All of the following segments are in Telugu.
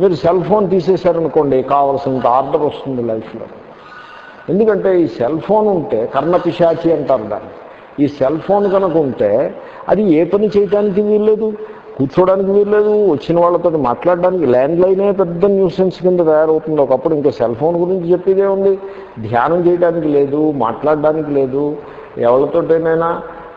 మీరు సెల్ ఫోన్ తీసేశారనుకోండి కావలసినంత ఆర్డర్ వస్తుంది లైఫ్లో. ఎందుకంటే ఈ సెల్ ఫోన్ ఉంటే కర్ణపిశాచి అంటారు దాన్ని. ఈ సెల్ ఫోన్ కనుక ఉంటే అది ఏ పని చేయడానికి వీల్లేదు కూర్చోడానికి వీల్లేదు వచ్చిన వాళ్ళతో మాట్లాడడానికి ల్యాండ్ లైనే పెద్ద న్యూసెన్స్ కింద తయారవుతుంది. ఒకప్పుడు ఇంకా సెల్ ఫోన్ గురించి చెప్పేదే ఉంది. ధ్యానం చేయడానికి లేదు మాట్లాడడానికి లేదు. ఎవరితోటైనా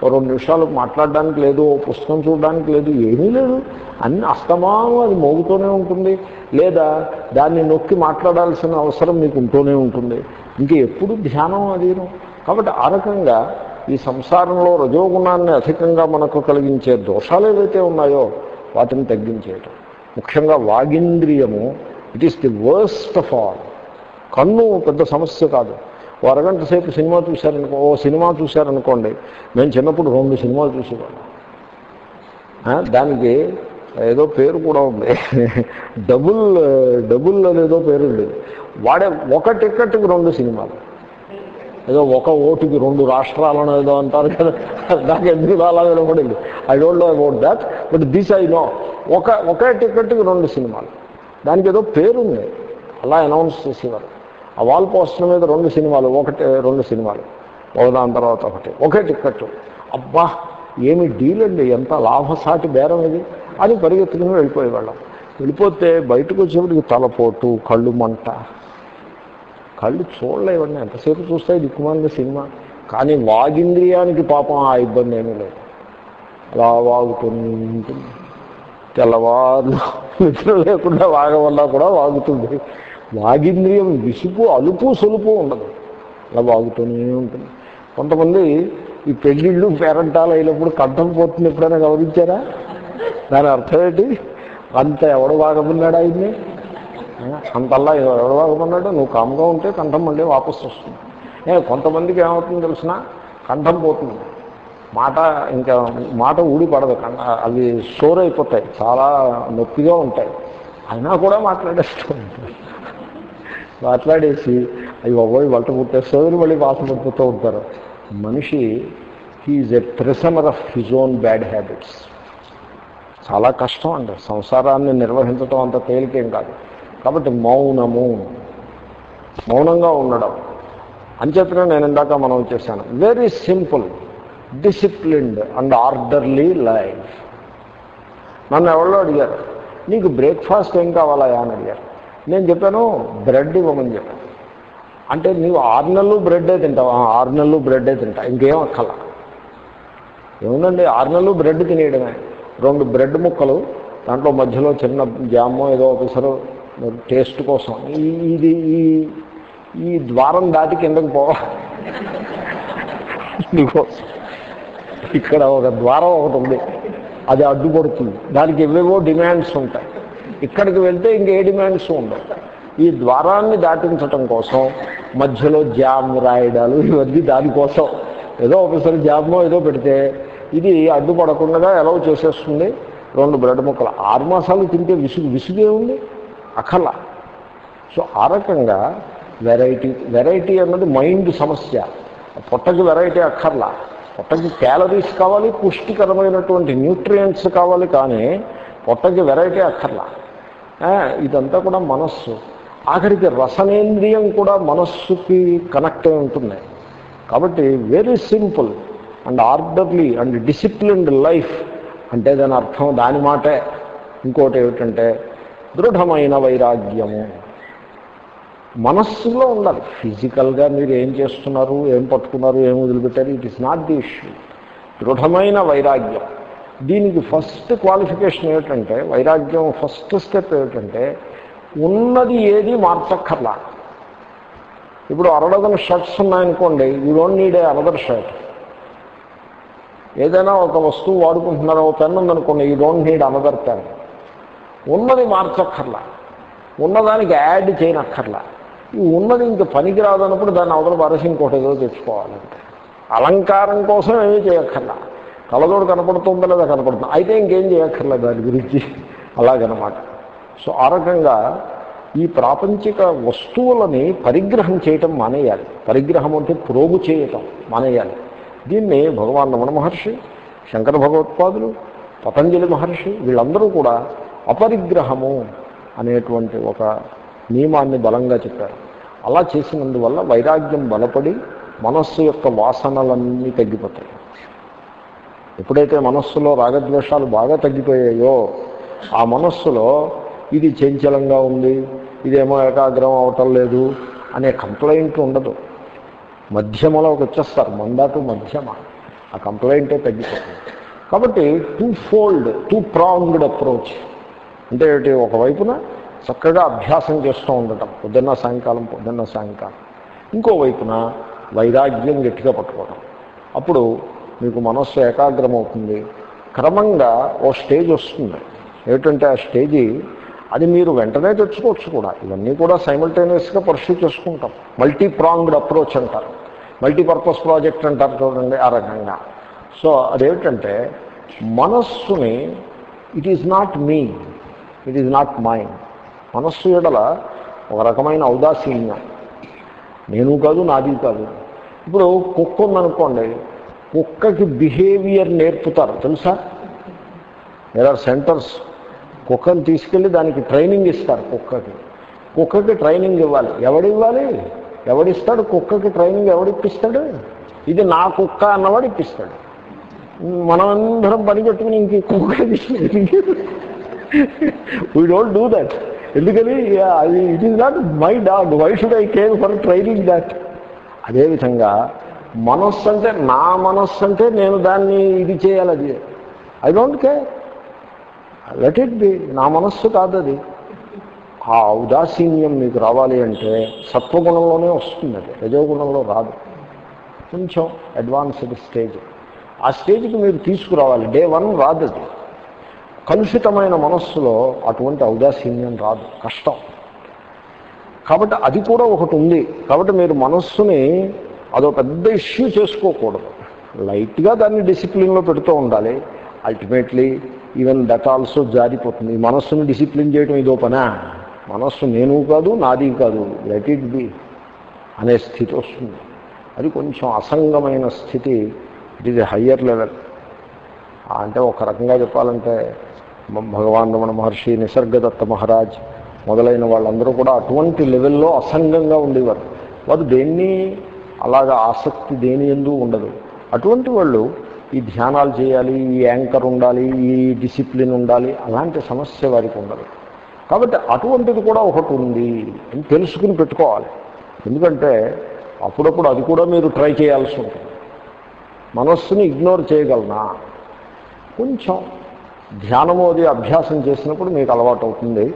ఓ రెండు నిమిషాలు మాట్లాడడానికి లేదు ఓ పుస్తకం చూడడానికి లేదు ఏమీ లేదు. అన్ని అస్తమానం అది మోగుతూనే ఉంటుంది. లేదా దాన్ని నొక్కి మాట్లాడాల్సిన అవసరం మీకు ఉంటూనే ఉంటుంది. ఇంకా ఎప్పుడు ధ్యానం అదేను కాబట్టి ఆ రకంగా ఈ సంసారంలో రజోగుణాన్ని అధికంగా మనకు కలిగించే దోషాలు ఏవైతే ఉన్నాయో వాటిని తగ్గించేయటం. ముఖ్యంగా వాగింద్రియము it is the worst of all కన్ను పెద్ద సమస్య కాదు. ఓ అరగంట సేపు సినిమా చూశారనుకో ఓ సినిమా చూశారనుకోండి మేము చిన్నప్పుడు రెండు సినిమాలు చూసేవాళ్ళం. దానికి ఏదో పేరు కూడా ఉంది. డబుల్ డబుల్ అనేదో పేరు ఉంది. వాడే ఒక టికెట్కి రెండు సినిమాలు. ఏదో ఒక ఓటుకి రెండు రాష్ట్రాలను ఏదో అంటారు కదా నాకు ఎందుకు అలా వినపడింది? I don't know about that but this I know ఒక ఒకే టికెట్కి రెండు సినిమాలు. దానికి ఏదో పేరుంది అలా అనౌన్స్ చేసేవారు. ఆ వాల్ పోస్టర్ మీద రెండు సినిమాలు ఒకటి రెండు సినిమాలు. ఒకదాని తర్వాత ఒకటి. ఒకే టిక్కెట్ అబ్బా ఏమి డీల్ అండి? ఎంత లాభసాటి బేరం ఇది? అని పరిగెత్తుకుని వెళ్ళిపోయేవాళ్ళం. వెళ్ళిపోతే బయటకు వచ్చేప్పటికి తలపోటు కళ్ళు మంట. కళ్ళు చూడలేవండి ఎంతసేపు చూస్తాయి దిక్కుమాలిన సినిమా. కానీ వాగింద్రియానికి పాపం ఆ ఇబ్బంది ఏమీ లేదు. అలా వాగుతుంది తెల్లవారు నిద్ర లేకుండా వాగవల్లా కూడా వాగుతుంది. వాగింద్రియం విసుపు అలుపు సొలుపు ఉండదు. అలా వాగుతూనే ఉంటుంది. కొంతమంది ఈ పెళ్ళిళ్ళు పేరంటాలు అయినప్పుడు కంఠం పోతుంది ఎప్పుడైనా గమనించారా? దాని అర్థం ఏంటి? అంత ఎవడు వాగమన్నాడు ఆయన్ని? అంతల్లా ఎవడు వాగమన్నాడు? నువ్వు కామ్గా ఉంటే కంఠం మళ్ళీ వాపసు వస్తుంది. ఏ కొంతమందికి ఏమవుతుందో తెలిసిన? కంఠం పోతుంది. మాట ఇంకా మాట ఊడి పడదు. అవి స్టోర్ అయిపోతాయి చాలా నొప్పిగా ఉంటాయి. అయినా కూడా మాట్లాడేస్తూ ఉంటాయి మాట్లాడేసి అవి ఒవ్వయి వంట పుట్టే మళ్ళీ వాసన పడిపోతూ ఉంటారు. మనిషి he is a prisoner of his own bad habits చాలా కష్టం అండి. సంసారాన్ని నిర్వహించడం అంత తేలికేం కాదు. కాబట్టి మౌనము మౌనంగా ఉండడం. అంచేతనే నేను ఇందాక మనం చేశాను. Very simple disciplined and orderly life నన్ను ఎవరో అడిగారు నీకు బ్రేక్ఫాస్ట్ ఏం కావాలా? అని అడిగారు. నేను చెప్పాను బ్రెడ్ ఇవ్వమని చెప్పాను అంటే నీవు ఆరు నెలలు బ్రెడ్డే తింటావు? ఆరు నెలలు బ్రెడ్డే తింటా. ఇంకేం అక్కల ఏముందండి? ఆరు నెలలు బ్రెడ్ తినేయడమే. రెండు బ్రెడ్ ముక్కలు దాంట్లో మధ్యలో చిన్న జామో ఏదో ఒకసారి టేస్ట్ కోసం. ఇది ఈ ఈ ద్వారం దాటి కిందకు పోవాలి నీకోసం ఇక్కడ ఒక ద్వారం ఒకటి ఉంది. అది అడ్డుపడుతుంది. దానికి ఎవేవో డిమాండ్స్ ఉంటాయి. ఇక్కడికి వెళ్తే ఇంకే డిమాండ్స్ ఉండవు. ఈ ద్వారాన్ని దాటించటం కోసం మధ్యలో జామ్ రాయడాలు ఇవన్నీ దానికోసం. ఏదో ఒకసారి జామో ఏదో పెడితే ఇది అడ్డుపడకుండా ఎలా చేసేస్తుంది. రెండు బ్రెడ్ ముక్కలు. ఆరు మాసాలు తింటే విసుగు విసుగే ఉంది? అఖల సో ఆ రకంగా వెరైటీ వెరైటీ అన్నది మైండ్ సమస్య. పొట్టకి వెరైటీ అక్కర్లా. పొట్టకి క్యాలరీస్ కావాలి పుష్టికరమైనటువంటి న్యూట్రియంట్స్ కావాలి కానీ పొట్టకి వెరైటీ అక్కర్లా. ఇదంతా కూడా మనస్సు. ఆఖరికి రసనేంద్రియం కూడా మనస్సుకి కనెక్ట్ అయి ఉంటుంది. కాబట్టి very simple and orderly and disciplined life అంటే దాని అర్థం దాని మాటే. ఇంకోటి ఏమిటంటే దృఢమైన వైరాగ్యము. మనస్సులో ఉండాలి. ఫిజికల్గా మీరు ఏం చేస్తున్నారు ఏం పట్టుకున్నారు ఏం వదిలిపెట్టారు it is not the issue దృఢమైన వైరాగ్యం. దీనికి ఫస్ట్ క్వాలిఫికేషన్ ఏమిటంటే వైరాగ్యం ఫస్ట్ స్టెప్ ఏమిటంటే ఉన్నది ఏది మార్చక్కర్లా. ఇప్పుడు అరడదన షర్ట్స్ ఉన్నాయనుకోండి you don't need a another shirt. ఏదైనా ఒక వస్తువు వాడుకుంటున్నారో ఒక పెన్ ఉందనుకోండి you don't need another pen. ఉన్నది మార్చక్కర్లా. ఉన్నదానికి యాడ్ చేయనక్కర్లా. ఈ ఉన్నది ఇంక పనికి రాదన్నప్పుడు దాన్ని అవతల పారేసి ఇంకోటి ఏదో తెచ్చుకోవాలంటే అలంకారం కోసం ఏమీ చేయక్కర్లా. కలదోడు కనపడుతుందో లేదా కనపడుతుంది అయితే ఇంకేం చేయక్కర్లేదు దాని గురించి. అలాగనమాట. సో ఆ రకంగా ఈ ప్రాపంచిక వస్తువులని పరిగ్రహం చేయటం మానేయాలి. పరిగ్రహం అంటే ప్రోగు చేయటం మానేయాలి. దీన్ని భగవాన్ రమణ మహర్షి శంకర భగవత్పాదులు పతంజలి మహర్షి వీళ్ళందరూ కూడా అపరిగ్రహము అనేటువంటి ఒక నియమాన్ని బలంగా చెప్పారు. అలా చేసినందువల్ల వైరాగ్యం బలపడి మనస్సు యొక్క వాసనలన్నీ తగ్గిపోతాయి. ఎప్పుడైతే మనస్సులో రాగద్వేషాలు బాగా తగ్గిపోయాయో ఆ మనస్సులో ఇది చంచలంగా ఉంది ఇదేమో ఏకాగ్రం అవటం లేదు అనే కంప్లైంట్ ఉండదు. మధ్యమలోకి వచ్చేస్తారు మందాటు మధ్యమ. ఆ కంప్లైంటే తగ్గిపోతుంది. కాబట్టి two fold two pronged approach అంటే ఏంటి ఒకవైపున చక్కగా అభ్యాసం చేస్తూ ఉండటం. పొద్దున్న సాయంకాలం పొద్దున్న సాయంకాలం. ఇంకోవైపున వైరాగ్యం గట్టిగా పట్టుకోవడం అప్పుడు మీకు మనస్సు ఏకాగ్రమవుతుంది. క్రమంగా ఓ స్టేజ్ వస్తుంది. ఏమిటంటే ఆ స్టేజీ అది మీరు వెంటనే తెచ్చుకోవచ్చు కూడా. ఇవన్నీ కూడా సైమల్టేనియస్గా పర్సూ చేసుకుంటాం. మల్టీ ప్రాంగ్డ్ అప్రోచ్ అంటారు. మల్టీపర్పస్ ప్రాజెక్ట్ అంటారు చూడండి ఆ రకంగా. సో అదేమిటంటే మనస్సుని it is not me it is not mind మనస్సు ఎడల ఒక రకమైన ఔదాసీన్యం. నేను కాదు నాది కాదు. ఇప్పుడు కుక్క ఉందనుకోండి కుక్కకి బిహేవియర్ నేర్పుతారు తెలుసా? దేర్ ఆర్ సెంటర్స్ కుక్కను తీసుకెళ్ళి దానికి ట్రైనింగ్ ఇస్తారు కుక్కకి. కుక్కకి ట్రైనింగ్ ఇవ్వాలి. ఎవడివ్వాలి? ఎవడిస్తాడు? కుక్కకి ట్రైనింగ్ ఎవడిప్పిస్తాడు? ఇది నా కుక్క అన్నవాడు ఇప్పిస్తాడు. మనమందరం పని పెట్టుకుని ఇంక కుక్క వీ డోంట్ డూ దట్ ఎందుకని? అది it is not my dog why should I care for training that అదేవిధంగా మనస్సు అంటే నా మనస్సు అంటే నేను దాన్ని ఇది చేయాలి అది. I don't care let it be నా మనస్సు కాదు అది. ఆ ఔదాసీన్యం మీకు రావాలి అంటే సత్వగుణంలోనే వస్తుంది అది. రజోగుణంలో రాదు. కొంచెం అడ్వాన్స్డ్ స్టేజ్ ఆ స్టేజ్కి మీరు తీసుకురావాలి. డే వన్ రాదు అది. కలుషితమైన మనస్సులో అటువంటి ఔదాసీన్యం రాదు. కష్టం. కాబట్టి అది కూడా ఒకటి ఉంది. కాబట్టి మీరు మనస్సుని అదో పెద్ద ఇష్యూ చేసుకోకూడదు. లైట్గా దాన్ని డిసిప్లిన్లో పెడుతూ ఉండాలి. అల్టిమేట్లీ ఈవెన్ దట్ ఆల్సో జారిపోతుంది. ఈ మనస్సును డిసిప్లిన్ చేయడం ఇదో పనా? మనస్సు నేను కాదు నాది కాదు. లెట్ ఇట్ బి అనే స్థితి వస్తుంది. అది కొంచెం అసంగమైన స్థితి. ఇట్ ఈజ్ హయ్యర్ లెవెల్ అంటే ఒక రకంగా చెప్పాలంటే భగవాన్ రమణ మహర్షి నిసర్గదత్త మహారాజ్ మొదలైన వాళ్ళందరూ కూడా అటువంటి లెవెల్లో అసంగంగా ఉండేవారు. వారు దేన్ని అలాగా ఆసక్తి దేని ఎందు ఉండదు. అటువంటి వాళ్ళు ఈ ధ్యానాలు చేయాలి ఈ యాంకర్ ఉండాలి ఈ డిసిప్లిన్ ఉండాలి అలాంటి సమస్య వారికి ఉండదు. కాబట్టి అటువంటిది కూడా ఒకటి ఉంది అని తెలుసుకుని పెట్టుకోవాలి. ఎందుకంటే అప్పుడప్పుడు అది కూడా మీరు ట్రై చేయాల్సి ఉంటుంది. మనస్సుని ఇగ్నోర్ చేయగలనా? కొంచెం. ధ్యానము అది అభ్యాసం చేసినప్పుడు మీకు అలవాటు అవుతుంది.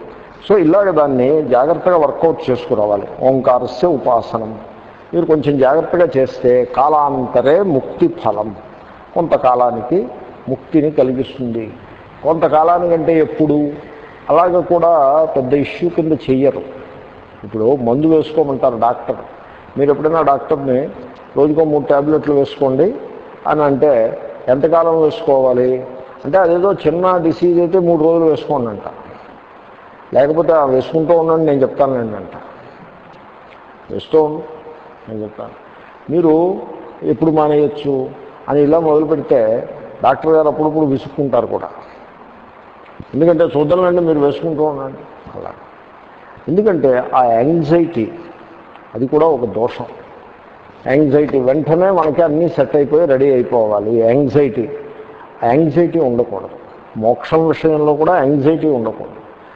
సో ఇలాగ దాన్ని జాగ్రత్తగా వర్కౌట్ చేసుకురావాలి. ఓంకారస్య ఉపాసనం. మీరు కొంచెం జాగ్రత్తగా చేస్తే కాలాంతరే ముక్తి ఫలం. కొంతకాలానికి ముక్తిని కలిగిస్తుంది. కొంతకాలానికంటే ఎప్పుడు? అలాగ కూడా పెద్ద ఇష్యూ కింద చెయ్యరు. ఇప్పుడు మందు వేసుకోమంటారు డాక్టర్. మీరు ఎప్పుడైనా డాక్టర్ని రోజుకో మూడు ట్యాబ్లెట్లు వేసుకోండి అని అంటే ఎంతకాలం వేసుకోవాలి? అంటే అదేదో చిన్న డిసీజ్ అయితే మూడు రోజులు వేసుకోండి అంట లేకపోతే వేసుకుంటూ ఉండండి నేను చెప్తానండి అంట వేస్తూ నేను చెప్తాను. మీరు ఎప్పుడు మానేయచ్చు అని ఇలా మొదలు పెడితే డాక్టర్ గారు అప్పుడప్పుడు విసుక్కుంటారు కూడా. ఎందుకంటే చూద్దామండి మీరు వేసుకుంటూ ఉండండి. అలా. ఎందుకంటే ఆ యాంగ్జైటీ అది కూడా ఒక దోషం. యాంగ్జైటీ వెంటనే మనకి అన్నీ సెట్ అయిపోయి రెడీ అయిపోవాలి. యాంగ్జైటీ యాంగ్జైటీ ఉండకూడదు. మోక్షం విషయంలో కూడా యాంగ్జైటీ ఉండకూడదు.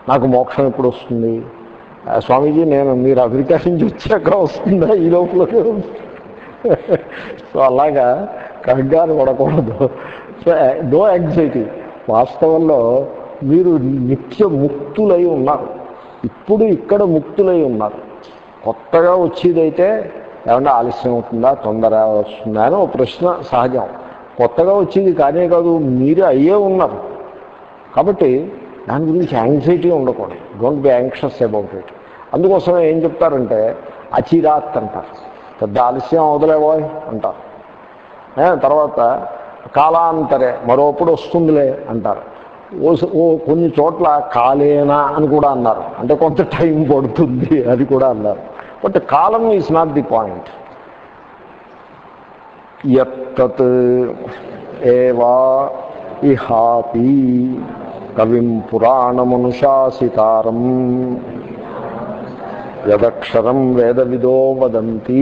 నాకు మోక్షం ఎప్పుడు వస్తుంది? స్వామీజీ నేను మీరు అమెరికా నుంచి వచ్చాక వస్తుందా ఈ లోపల సో అలాగా కంగారు పడకూడదు. సో నో యాంగ్జైటీ వాస్తవంలో మీరు నిత్య ముక్తులై ఉన్నారు. ఇప్పుడు ఇక్కడ ముక్తులై ఉన్నారు. కొత్తగా వచ్చేదైతే ఏమన్నా ఆలస్యం అవుతుందా తొందర వస్తుందా అని ఒక ప్రశ్న సహజం. కొత్తగా వచ్చేది కానే కాదు మీరే అయ్యే ఉన్నారు. కాబట్టి దాని గురించి యాంగ్జైటీ ఉండకూడదు. Don't be anxious about it అందుకోసమే ఏం చెప్తారంటే అచిరాత్ అంటారు పెద్ద ఆలస్యం అవదలేవోయ్ అంటారు. తర్వాత కాలాంతరే మరోప్పుడు వస్తుందిలే అంటారు. ఓ ఓ కొన్ని చోట్ల కాలేనా అని కూడా అన్నారు. అంటే కొంత టైం పడుతుంది అది కూడా అన్నారు. బట్ కాలం ఈజ్ నాట్ ది పాయింట్. ఎత్తత్ ఏవా ఇహాపి కవిం పురాణమనుశాసితారం యదక్షరం వేదవిదో వదంతి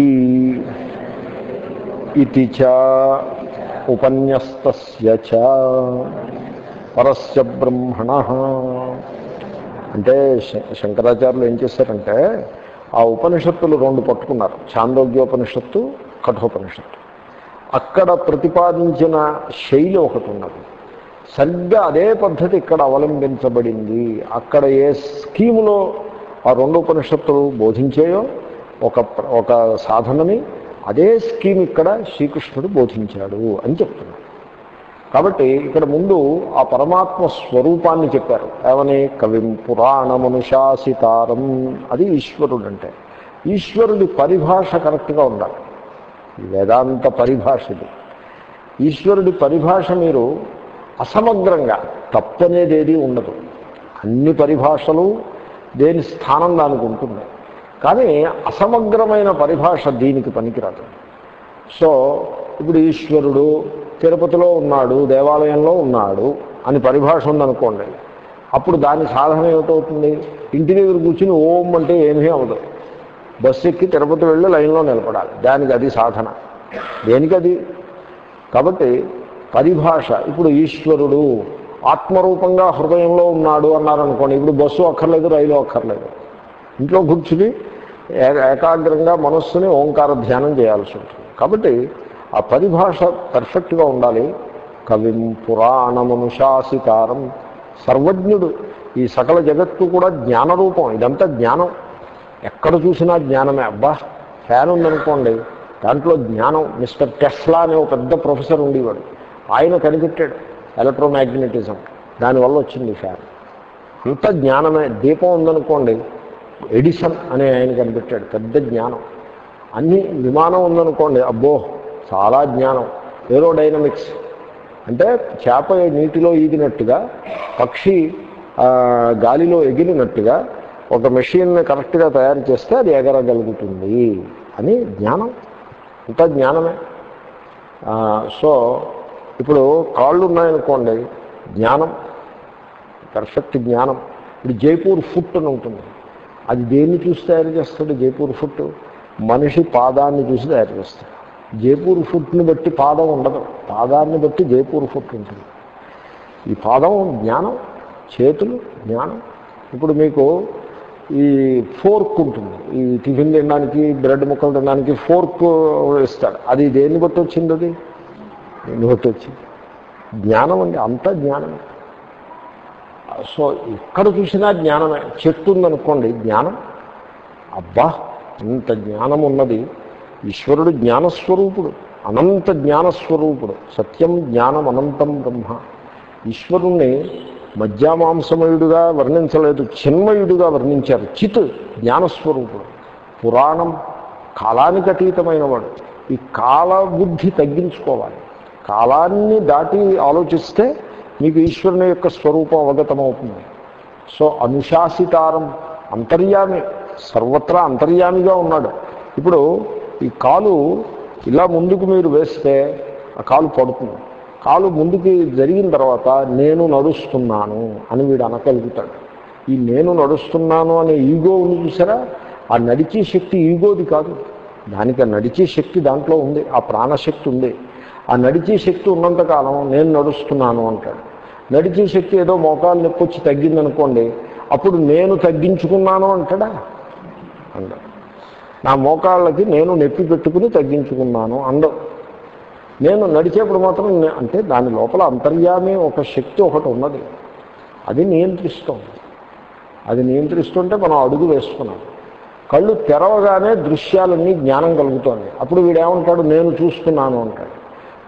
ఇది చ ఉపన్యస్తస్య చ. పరస్య బ్రహ్మణ. అంటే శంకరాచార్యులు ఏం చేశారంటే ఆ ఉపనిషత్తులు రెండు పట్టుకున్నారు. చాందోగ్యోపనిషత్తు కఠోపనిషత్తు. అక్కడ ప్రతిపాదించిన శైలి ఒకటి ఉన్నది. సరిగ్గా అదే పద్ధతి ఇక్కడ అవలంబించబడింది. అక్కడ ఏ స్కీములో ఆ రెండు ఉపనిషత్తులు బోధించేయో ఒక ఒక సాధనని అదే స్కీమ్ ఇక్కడ శ్రీకృష్ణుడు బోధించాడు అని చెప్తున్నాడు. కాబట్టి ఇక్కడ ముందు ఆ పరమాత్మ స్వరూపాన్ని చెప్పారు. ఏమని? కవిం పురాణమనుశాసితారం అది ఈశ్వరుడు అంటే ఈశ్వరుడి పరిభాష కరెక్ట్గా ఉండాలి. వేదాంత పరిభాష ఇది. ఈశ్వరుడి పరిభాష మీరు అసమగ్రంగా తప్పనేది ఏది ఉండదు. అన్ని పరిభాషలు దేని స్థానం దానికి ఉంటుంది. కానీ అసమగ్రమైన పరిభాష దీనికి పనికిరాదు. సో ఇప్పుడు ఈశ్వరుడు తిరుపతిలో ఉన్నాడు దేవాలయంలో ఉన్నాడు అని పరిభాష ఉందనుకోండి అప్పుడు దాని సాధన ఏమిటవుతుంది? ఇంటి దగ్గర కూర్చుని ఓం అంటే ఏమీ అవ్వదు. బస్సు ఎక్కి తిరుపతి వెళ్ళి లైన్లో నిలబడాలి. దానికి అది సాధన. దేనికి అది కాబట్టి పరిభాష ఇప్పుడు ఈశ్వరుడు ఆత్మరూపంగా హృదయంలో ఉన్నాడు అన్నారనుకోండి. ఇప్పుడు బస్సు అక్కర్లేదు రైలు అక్కర్లేదు. ఇంట్లో కూర్చుని ఏ- ఏకాగ్రంగా మనస్సుని ఓంకార ధ్యానం చేయాల్సి ఉంటుంది. కాబట్టి ఆ పరిభాష పర్ఫెక్ట్గా ఉండాలి. కవిం పురాణమనుశాసితారం సర్వజ్ఞుడు ఈ సకల జగత్తు కూడా జ్ఞానరూపం. ఇదంతా జ్ఞానం. ఎక్కడ చూసినా జ్ఞానమే. అబ్బా ఫ్యాన్ ఉందనుకోండి దాంట్లో జ్ఞానం. మిస్టర్ టెస్లా అనే ఒక పెద్ద ప్రొఫెసర్ ఉండేవాడు. ఆయన కనిపెట్టాడు. ఎలక్ట్రోమాగ్నెటిజం. దానివల్ల వచ్చింది ఫ్యాన్. అంత జ్ఞానమే దీపం ఉందనుకోండి ఎడిసన్ అనే ఆయన కనిపెట్టాడు పెద్ద జ్ఞానం. అన్ని విమానం ఉందనుకోండి అబ్బో చాలా జ్ఞానం. ఏరోడైనమిక్స్. అంటే చేప నీటిలో ఈగినట్టుగా పక్షి గాలిలో ఎగిరినట్టుగా ఒక మెషిన్ని కరెక్ట్గా తయారు చేస్తే అది ఎగరగలుగుతుంది అని జ్ఞానం. అంత జ్ఞానమే. సో ఇప్పుడు కాళ్ళు ఉన్నాయనుకోండి జ్ఞానం పర్ఫెక్ట్ జ్ఞానం. ఇప్పుడు జైపూర్ ఫుట్ అని ఉంటుంది. అది దేన్ని చూసి తయారు చేస్తాడు జైపూర్ ఫుట్? మనిషి పాదాన్ని చూసి తయారు చేస్తాడు. జైపూర్ ఫుట్ని బట్టి పాదం ఉండదు. పాదాన్ని బట్టి జైపూర్ ఫుట్ ఉంటుంది. ఈ పాదం జ్ఞానం చేతులు జ్ఞానం. ఇప్పుడు మీకు ఈ ఫోర్క్ ఉంటుంది. ఈ టిఫిన్ తినడానికి బ్రెడ్ ముక్కలు తినడానికి ఫోర్క్ ఇస్తాడు. అది దేన్ని బట్టి వచ్చింది అది? దేన్ని జ్ఞానం అండి అంతా జ్ఞానమే సో ఎక్కడ చూసినా జ్ఞానమే. చెట్టు ఉందనుకోండి జ్ఞానం. అబ్బా ఇంత జ్ఞానం ఉన్నది ఈశ్వరుడు జ్ఞానస్వరూపుడు అనంత జ్ఞానస్వరూపుడు. సత్యం జ్ఞానం అనంతం బ్రహ్మ. ఈశ్వరుణ్ణి మధ్యామాంసమయుడుగా వర్ణించలేదు చిన్మయుడుగా వర్ణించారు. చిత్ జ్ఞానస్వరూపుడు. పురాణం కాలానికి అతీతమైన వాడు ఈ కాలబుద్ధి తగ్గించుకోవాలి. కాలాన్ని దాటి ఆలోచిస్తే మీకు ఈశ్వరుని యొక్క స్వరూపం అవగతమవుతుంది. సో అనుశాసితారం అంతర్యామి సర్వత్రా అంతర్యామిగా ఉన్నాడు. ఇప్పుడు ఈ కాలు ఇలా ముందుకు మీరు వేస్తే ఆ కాలు పడుతుంది. కాలు ముందుకి జరిగిన తర్వాత నేను నడుస్తున్నాను అని వీడు అనగలుగుతాడు. ఈ నేను నడుస్తున్నాను అనే ఈగో ఉంది చూసారా? ఆ నడిచే శక్తి ఈగోది కాదు. దానికి నడిచే శక్తి దాంట్లో ఉంది. ఆ ప్రాణశక్తి ఉంది. ఆ నడిచే శక్తి ఉన్నంతకాలం నేను నడుస్తున్నాను అంటాడు. నడిచే శక్తి ఏదో మోకాలు నొప్పి వచ్చి తగ్గిందనుకోండి అప్పుడు నేను తగ్గించుకున్నాను అంటాడా? అంటాడు. నా మోకాళ్ళకి నేను నొప్పి పెట్టుకుని తగ్గించుకున్నాను అండవు. నేను నడిచేప్పుడు మాత్రం అంటే దాని లోపల అంతర్యామి ఒక శక్తి ఒకటి ఉన్నది. అది నియంత్రిస్తుంది అది నియంత్రిస్తుంటే మనం అడుగు వేస్తున్నాం. కళ్ళు తెరవగానే దృశ్యాలన్నీ జ్ఞానం కలుగుతోంది. అప్పుడు వీడేమంటాడు? నేను చూస్తున్నాను అంటాడు.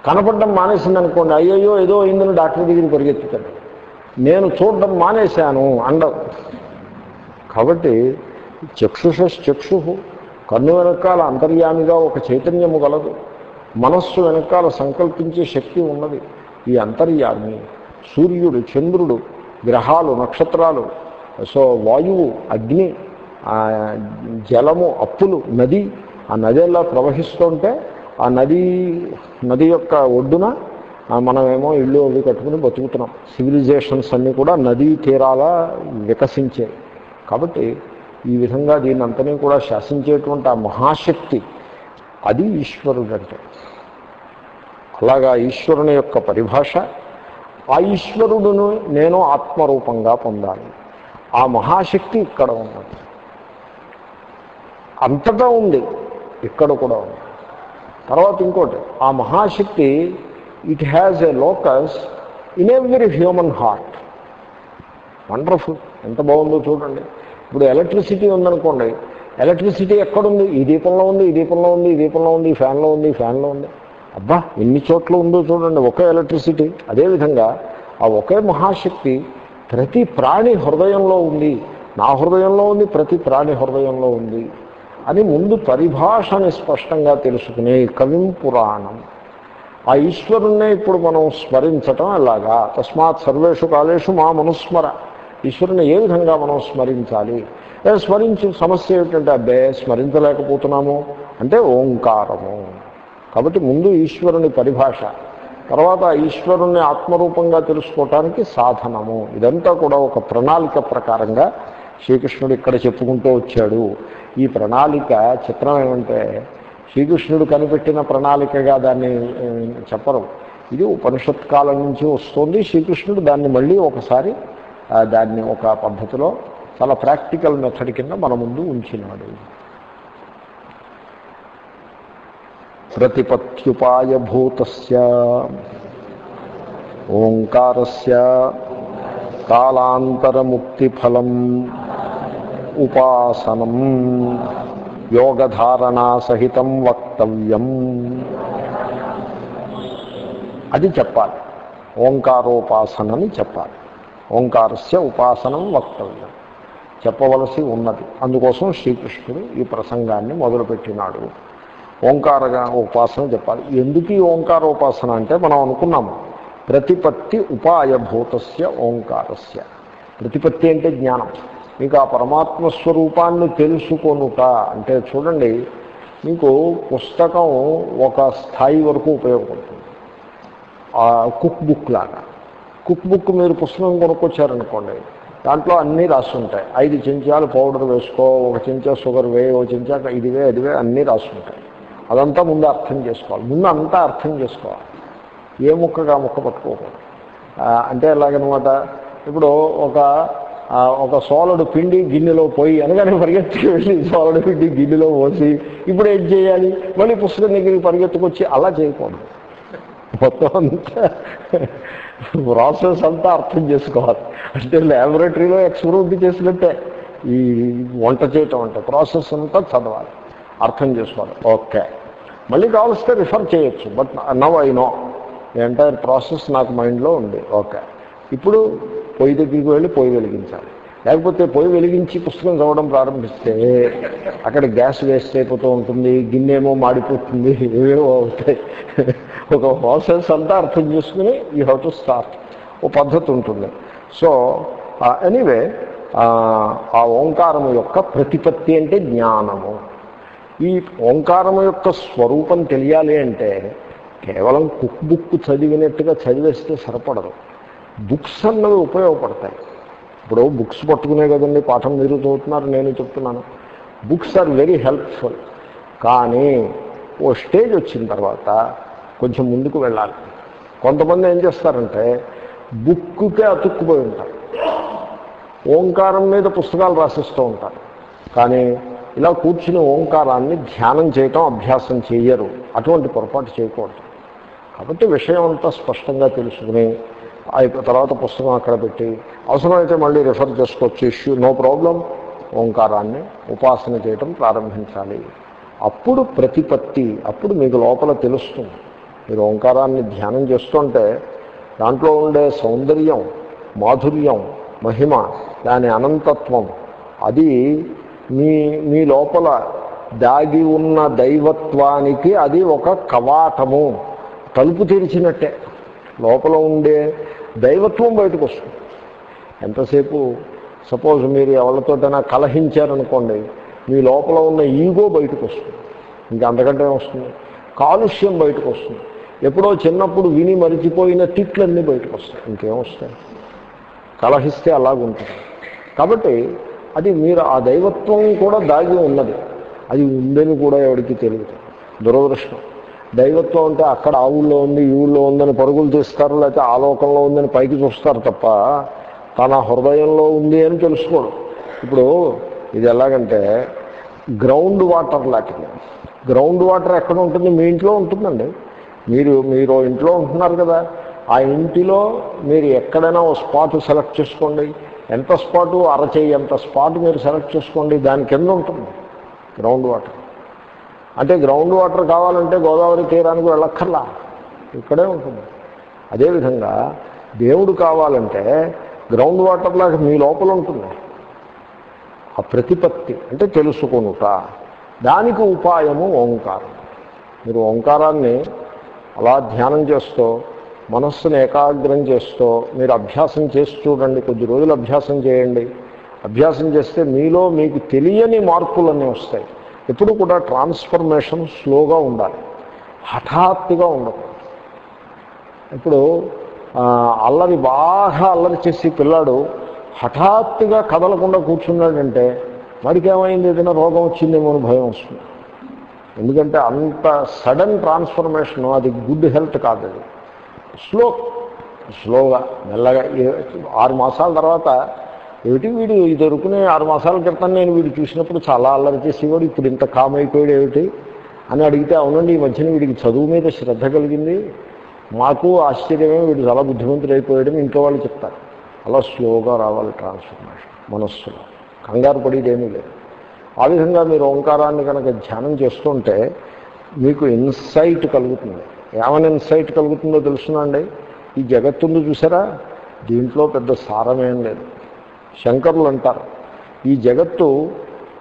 కనపడడం మానేసింది అనుకోండి అయ్యయ్యో ఏదో అయిందని డాక్టర్ దగ్గరికి పరిగెత్తుతాడు. నేను చూడడం మానేశాను అండవు కాబట్టి చక్షుష చక్షు కన్ను వెనకాల అంతర్యామిగా ఒక చైతన్యము గలదు. మనస్సు వెనకాల సంకల్పించే శక్తి ఉన్నది. ఈ అంతర్యామి సూర్యుడు చంద్రుడు గ్రహాలు నక్షత్రాలు సో వాయువు అగ్ని జలము అప్పులు నది ఆ నది ఎలా ప్రవహిస్తుంటే ఆ నది నది యొక్క ఒడ్డున మనమేమో ఇల్లు అవి కట్టుకుని బతుకుతున్నాం. సివిలైజేషన్స్ అన్నీ కూడా నదీ తీరాల వికసించాయి కాబట్టి ఈ విధంగా దీన్ని అంతనే కూడా శాసించేటువంటి ఆ మహాశక్తి అది ఈశ్వరుడు అంటే. అలాగా ఈశ్వరుని యొక్క పరిభాష ఆ ఈశ్వరుడును నేను ఆత్మరూపంగా పొందాలి. ఆ మహాశక్తి ఇక్కడ ఉన్నది. అంతటా ఉంది ఇక్కడ కూడా ఉంది. తర్వాత ఇంకోటి ఆ మహాశక్తి it has a locus in every human heart wonderful ఎంత బాగుందో చూడండి. ఇప్పుడు ఎలక్ట్రిసిటీ ఉందనుకోండి ఎలక్ట్రిసిటీ ఎక్కడుంది? ఈ దీపంలో ఉంది ఈ దీపంలో ఉంది ఈ దీపంలో ఉంది ఈ ఫ్యాన్లో ఉంది ఈ ఫ్యాన్లో ఉంది. అబ్బా ఎన్ని చోట్ల ఉందో చూడండి ఒకే ఎలక్ట్రిసిటీ అదేవిధంగా ఆ ఒకే మహాశక్తి ప్రతి ప్రాణి హృదయంలో ఉంది. నా హృదయంలో ఉంది ప్రతి ప్రాణి హృదయంలో ఉంది. అని ముందు పరిభాషని స్పష్టంగా తెలుసుకునే కవిం పురాణం. ఆ ఈశ్వరుణ్ణే ఇప్పుడు మనం స్మరించటం ఎలాగా? తస్మాత్ సర్వేషు కాలేషు మా మనుస్మర. ఈశ్వరుని ఏ విధంగా మనం స్మరించాలి? స్మరించిన స్మరించి సమస్య ఏమిటంటే అబ్బే స్మరించలేకపోతున్నాము. అంటే ఓంకారము. కాబట్టి ముందు ఈశ్వరుని పరిభాష. తర్వాత ఈశ్వరుణ్ణి ఆత్మరూపంగా తెలుసుకోవటానికి సాధనము. ఇదంతా కూడా ఒక ప్రణాళిక ప్రకారంగా శ్రీకృష్ణుడు ఇక్కడ చెప్పుకుంటూ వచ్చాడు. ఈ ప్రణాళిక చిత్రం ఏమంటే శ్రీకృష్ణుడు కనిపెట్టిన ప్రణాళికగా దాన్ని చెప్పరు. ఇది ఉపనిషత్ కాలం నుంచి వస్తుంది. శ్రీకృష్ణుడు దాన్ని మళ్ళీ ఒకసారి దాన్ని ఒక పద్ధతిలో చాలా ప్రాక్టికల్ మెథడ్ కింద మన ముందు ఉంచినాడు. ప్రతిపత్యుపాయభూత ఓంకారస్య కాలాంతరముక్తిఫలం ఉపాసనం యోగధారణా సహితం వక్తవ్యం. అది చెప్పాలి. ఓంకారోపాసనని చెప్పాలి. ఓంకారస్య ఉపాసనం వక్తవ్యం. చెప్పవలసి ఉన్నది. అందుకోసం శ్రీకృష్ణుడు ఈ ప్రసంగాన్ని మొదలుపెట్టినాడు. ఓంకార ఉపాసన చెప్పాలి. ఎందుకు ఈ ఓంకారోపాసన అంటే మనం అనుకున్నాము. ప్రతిపత్తి ఉపాయభూతస్య ఓంకారస్య. ప్రతిపత్తి అంటే జ్ఞానం. మీకు ఆ పరమాత్మ స్వరూపాన్ని తెలుసుకొనుట. అంటే చూడండి మీకు పుస్తకం ఒక స్థాయి వరకు ఉపయోగపడుతుంది. ఆ కుక్ బుక్ లాగా. కుక్ బుక్ మీరు పుస్తకం కొనుక్కొచ్చారనుకోండి దాంట్లో అన్నీ రాసి ఉంటాయి ఐదు చెంచాలు పౌడర్ వేసుకో ఒక చెంచా షుగర్ వే ఒక చెంచా ఇది వే అది వే అన్నీ రాసి ఉంటాయి అదంతా ముందు అర్థం చేసుకోవాలి. ముందు అంతా అర్థం చేసుకోవాలి. ఏ ముక్కగా ముక్క పట్టుకోకూడదు. అంటే ఎలాగనమాట ఇప్పుడు ఒక ఒక సోలడు పిండి గిన్నెలో పోయి అనగానే పరిగెత్తుకు వెళ్ళి సోలడు పిండి గిన్నెలో పోసి ఇప్పుడు ఏం చేయాలి? మళ్ళీ పుస్తకం దగ్గరికి పరిగెత్తుకొచ్చి అలా చేయకూడదు. మొత్తం అంతా ప్రాసెస్ అంతా అర్థం చేసుకోవాలి. అంటే ల్యాబొరేటరీలో ఎక్స్పెరిమెంట్ చేసినట్టే. ఈ వంట చేయటం అంటే ప్రాసెస్ అంతా చదవాలి అర్థం చేసుకోవాలి. ఓకే. మళ్ళీ కావలిస్తే రిఫర్ చేయొచ్చు but now I know. Entire process నాకు మైండ్లో ఉంది. ఓకే ఇప్పుడు పొయ్యి దగ్గరికి వెళ్ళి పొయ్యి వెలిగించాలి. లేకపోతే పొయ్యి వెలిగించి పుస్తకం చదవడం ప్రారంభిస్తే అక్కడ గ్యాస్ వేస్ట్ అయిపోతూ ఉంటుంది గిన్నెమో మాడిపోతుంది ఏవేవో అవుతాయి. ఒక ప్రాసెస్ అంతా అర్థం చేసుకుని యూ హ్యావ్ టు స్టార్ట్. ఓ పద్ధతి ఉంటుంది. సో ఎనీవే ఆ ఓంకారము యొక్క ప్రతిపత్తి అంటే జ్ఞానము. ఈ ఓంకారము యొక్క స్వరూపం తెలియాలి అంటే కేవలం కుక్ బుక్ చదివినట్టుగా చదివేస్తే సరిపడదు. బుక్స్ అన్నవి ఉపయోగపడతాయి. ఇప్పుడు బుక్స్ పట్టుకునే కదండి పాఠం మీరు చదువుతున్నారు నేను చెప్తున్నాను. Books are very helpful. కానీ ఓ స్టేజ్ వచ్చిన తర్వాత కొంచెం ముందుకు వెళ్ళాలి. కొంతమంది ఏం చేస్తారంటే బుక్కుకే అతుక్కుపోయి ఉంటారు. ఓంకారం మీద పుస్తకాలు రాసిస్తూ ఉంటారు. కానీ ఇలా కూర్చుని ఓంకారాన్ని ధ్యానం చేయటం అభ్యాసం చేయరు. అటువంటి పొరపాటు చేయకూడదు. కాబట్టి విషయం అంతా స్పష్టంగా తెలుసుకుని తర్వాత పుస్తకం అక్కడ పెట్టి అవసరమైతే మళ్ళీ రిఫర్ చేసుకోవచ్చు. ఇష్యూ నో ప్రాబ్లం ఓంకారాన్ని ఉపాసన చేయటం ప్రారంభించాలి. అప్పుడు ప్రతిపత్తి అప్పుడు మీకు లోపల తెలుస్తుంది. మీరు ఓంకారాన్ని ధ్యానం చేస్తుంటే దాంట్లో ఉండే సౌందర్యం మాధుర్యం మహిమ దాని అనంతత్వం అది మీ మీ లోపల దాగి ఉన్న దైవత్వానికి అది ఒక కవాటము. తలుపు తెరిచినట్టే. లోపల ఉండే దైవత్వం బయటకు వస్తుంది. ఎంతసేపు సపోజ్ మీరు ఎవరితోటైనా కలహించారనుకోండి మీ లోపల ఉన్న ఈగో బయటకు వస్తుంది. ఇంకా అంతకంటే వస్తుంది? కాలుష్యం బయటకు వస్తుంది. ఎప్పుడో చిన్నప్పుడు విని మరిచిపోయిన తిట్లన్నీ బయటకు వస్తాయి. ఇంకేం వస్తాయి? కలహిస్తే అలాగుంటుంది కాబట్టి అది మీరు ఆ దైవత్వం కూడా దాగి ఉన్నది. అది ఉందని కూడా ఎవరికి తెలియదు. దురదృష్టం. దైవత్వం అంటే అక్కడ ఆ ఊళ్ళో ఉంది ఈ ఊళ్ళో ఉందని పరుగులు తీస్తారు లేకపోతే ఆ లోకంలో ఉందని పైకి చూస్తారు తప్ప తన హృదయంలో ఉంది అని తెలుసుకోడు. ఇప్పుడు ఇది ఎలాగంటే గ్రౌండ్ వాటర్ లాంటిది గ్రౌండ్ వాటర్ ఎక్కడ ఉంటుంది? మీ ఇంట్లో ఉంటుందండి. మీరు మీరు ఇంట్లో ఉంటున్నారు కదా ఆ ఇంటిలో మీరు ఎక్కడైనా ఓ స్పాట్ సెలెక్ట్ చేసుకోండి. ఎంత స్పాటు? అరచేయి ఎంత స్పాట్ మీరు సెలెక్ట్ చేసుకోండి. దాని కింద ఉంటుంది గ్రౌండ్ వాటర్. అంటే గ్రౌండ్ వాటర్ కావాలంటే గోదావరి తీరానికి వెళ్ళక్కర్లా. ఇక్కడే ఉంటుంది. అదేవిధంగా దేవుడు కావాలంటే గ్రౌండ్ వాటర్ లాగా మీ లోపల ఉంటుంది. ఆ ప్రతిపత్తి అంటే తెలుసుకొనుట. దానికి ఉపాయము ఓంకారం. మీరు ఓంకారాన్ని అలా ధ్యానం చేస్తూ మనస్సును ఏకాగ్రం చేస్తూ మీరు అభ్యాసం చేసి చూడండి. కొద్ది రోజులు అభ్యాసం చేయండి. అభ్యాసం చేస్తే మీలో మీకు తెలియని మార్పులన్నీ వస్తాయి. ఎప్పుడు కూడా ట్రాన్స్ఫర్మేషన్ స్లోగా ఉండాలి. హఠాత్తుగా ఉండదు ఇప్పుడు అల్లరి బాగా అల్లరి చేసి పిల్లాడు హఠాత్తుగా కదలకుండా కూర్చున్నాడంటే వాడికి ఏమైంది ఏదైనా రోగం వచ్చిందేమో అని భయం వస్తుంది. ఎందుకంటే అంత సడన్ ట్రాన్స్ఫర్మేషన్ అది గుడ్ హెల్త్ కాదు అది. స్లో స్లోగా మెల్లగా ఆరు మాసాల తర్వాత ఏమిటి వీడు ఇది దొరుకునే ఆరు మాసాల క్రితం నేను వీడు చూసినప్పుడు చాలా అల్లరి చేసేవాడు ఇప్పుడు ఇంత కామ్ అయిపోయాడు ఏమిటి అని అడిగితే అవునండి ఈ మధ్యన వీడికి చదువు మీద శ్రద్ధ కలిగింది. మాకు ఆశ్చర్యమే వీడు చాలా బుద్ధిమంతుడు అయిపోయాడని ఇంట్లో వాళ్ళు చెప్తారు. అలా స్లోగా రావాలి ట్రాన్స్ఫర్మేషన్ మనస్సులో. కంగారు పడేది ఏమీ లేదు. ఆ విధంగా మీరు ఓంకారాన్ని కనుక ధ్యానం చేస్తుంటే మీకు ఇన్సైట్ కలుగుతుంది. ఏమైనా ఇన్సైట్ కలుగుతుందో తెలుసునండి. ఈ జగత్తుందో చూసారా? దీంట్లో పెద్ద సారమేం లేదు. శంకరులు అంటారు ఈ జగత్తు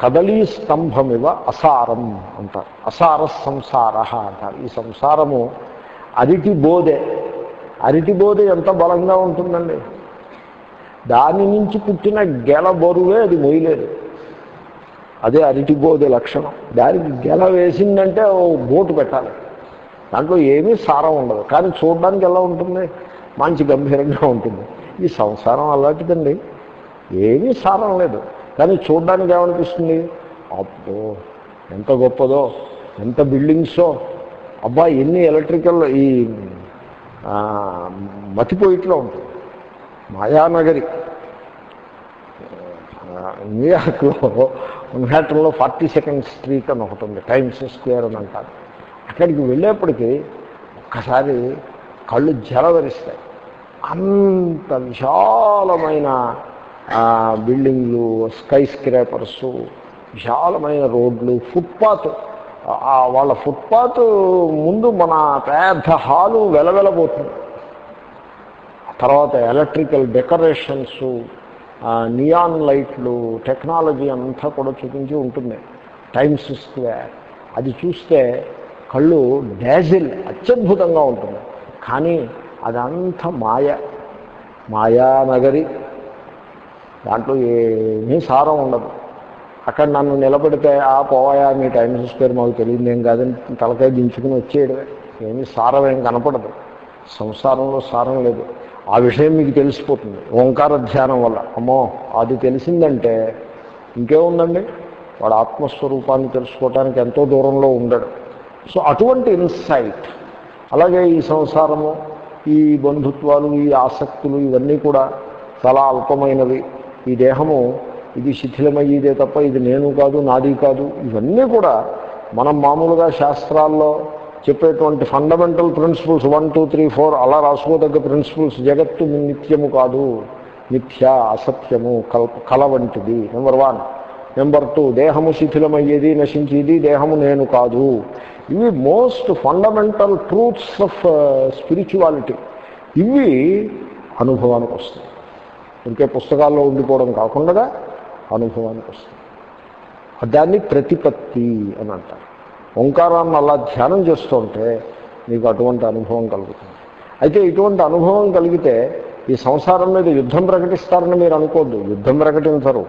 కదలీ స్తంభమివ అసారం అంటారు. అసార సంసార అంటారు. ఈ సంసారము అరిటి బోధే. అరిటి బోధె ఎంత బలంగా ఉంటుందండి. దాని నుంచి పుట్టిన గెల బరువే అది మొయ్యలేదు. అదే అరిటి బోధె లక్షణం. దానికి గెల వేసిందంటే ఓ బోటు పెట్టాలి. దాంట్లో ఏమీ సారం ఉండదు. కానీ చూడడానికి ఎలా ఉంటుంది? మంచి గంభీరంగా ఉంటుంది. ఈ సంసారం అలాంటిదండి. ఏమీ సారం లేదు. కానీ చూడడానికి ఏమనిపిస్తుంది? అబ్బో ఎంత గొప్పదో ఎంత బిల్డింగ్సో. అబ్బా ఎన్ని ఎలక్ట్రికల్ ఈ మతిపోయిట్లో ఉంటుంది మాయానగరి. న్యూయార్క్లో మన్హాటన్లో ఫార్టీ సెకండ్ స్ట్రీట్ అని ఒకటి ఉంది టైమ్స్ స్క్వేర్ అని అంటారు. అక్కడికి వెళ్ళేప్పటికీ ఒక్కసారి కళ్ళు జలధరిస్తాయి. అంత విశాలమైన బిల్డింగ్లు స్కై స్క్రాపర్స్ విశాలమైన రోడ్లు ఫుట్పాత్. వాళ్ళ ఫుట్పాత్ ముందు మన పెద్ద హాలు వెలవెలబోతుంది. తర్వాత ఎలక్ట్రికల్ డెకరేషన్స్ నియాన్ లైట్లు టెక్నాలజీ అంతా కూడా చూపించి ఉంటుంది. Times Square. అది చూస్తే కళ్ళు డాజిల్ అత్యద్భుతంగా ఉంటుంది. కానీ అదంతా మాయ. మాయానగరి. దాంట్లో ఏమీ సారం ఉండదు. అక్కడ నన్ను నిలబడితే ఆ పోవాయా మీ టైం స్క్వేర్ మాకు తెలియదు ఏం కాదని తలకాయ దించుకుని వచ్చేయడమే. ఏమీ సారం ఏం కనపడదు. సంసారంలో సారం లేదు. ఆ విషయం మీకు తెలిసిపోతుంది. ఓంకార ధ్యానం వల్ల. అమ్మో అది తెలిసిందంటే ఇంకేముందండి వాడు ఆత్మస్వరూపాన్ని తెలుసుకోవటానికి ఎంతో దూరంలో ఉండడు. సో అటువంటి ఇన్సైట్ అలాగే ఈ సంసారము ఈ బంధుత్వాలు ఈ ఆసక్తులు ఇవన్నీ కూడా చాలా అల్పమైనవి. ఈ దేహము ఇది శిథిలమయ్యేదే తప్ప ఇది నేను కాదు నాది కాదు ఇవన్నీ కూడా మనం మామూలుగా శాస్త్రాల్లో చెప్పేటువంటి fundamental principles one two three four అలా రాసుకోదగ్గ ప్రిన్సిపల్స్ జగత్తు నిత్యము కాదు. మిథ్య అసత్యము కల్ కల వంటిది. నెంబర్ వన్ నెంబర్ టూ దేహము శిథిలమయ్యేది నశించేది దేహము నేను కాదు. ఇవి most fundamental truths of spirituality ఇవి అనుభవానికి వస్తాయి. ఇంకే పుస్తకాల్లో ఉండిపోవడం కాకుండా అనుభవానికి వస్తుంది. దాన్ని ప్రతిపత్తి అని అంటారు. ఓంకారాన్ని అలా ధ్యానం చేస్తుంటే మీకు అటువంటి అనుభవం కలుగుతుంది. అయితే ఇటువంటి అనుభవం కలిగితే ఈ సంసారం మీద యుద్ధం ప్రకటిస్తారని మీరు అనుకోద్దు. యుద్ధం ప్రకటించరు.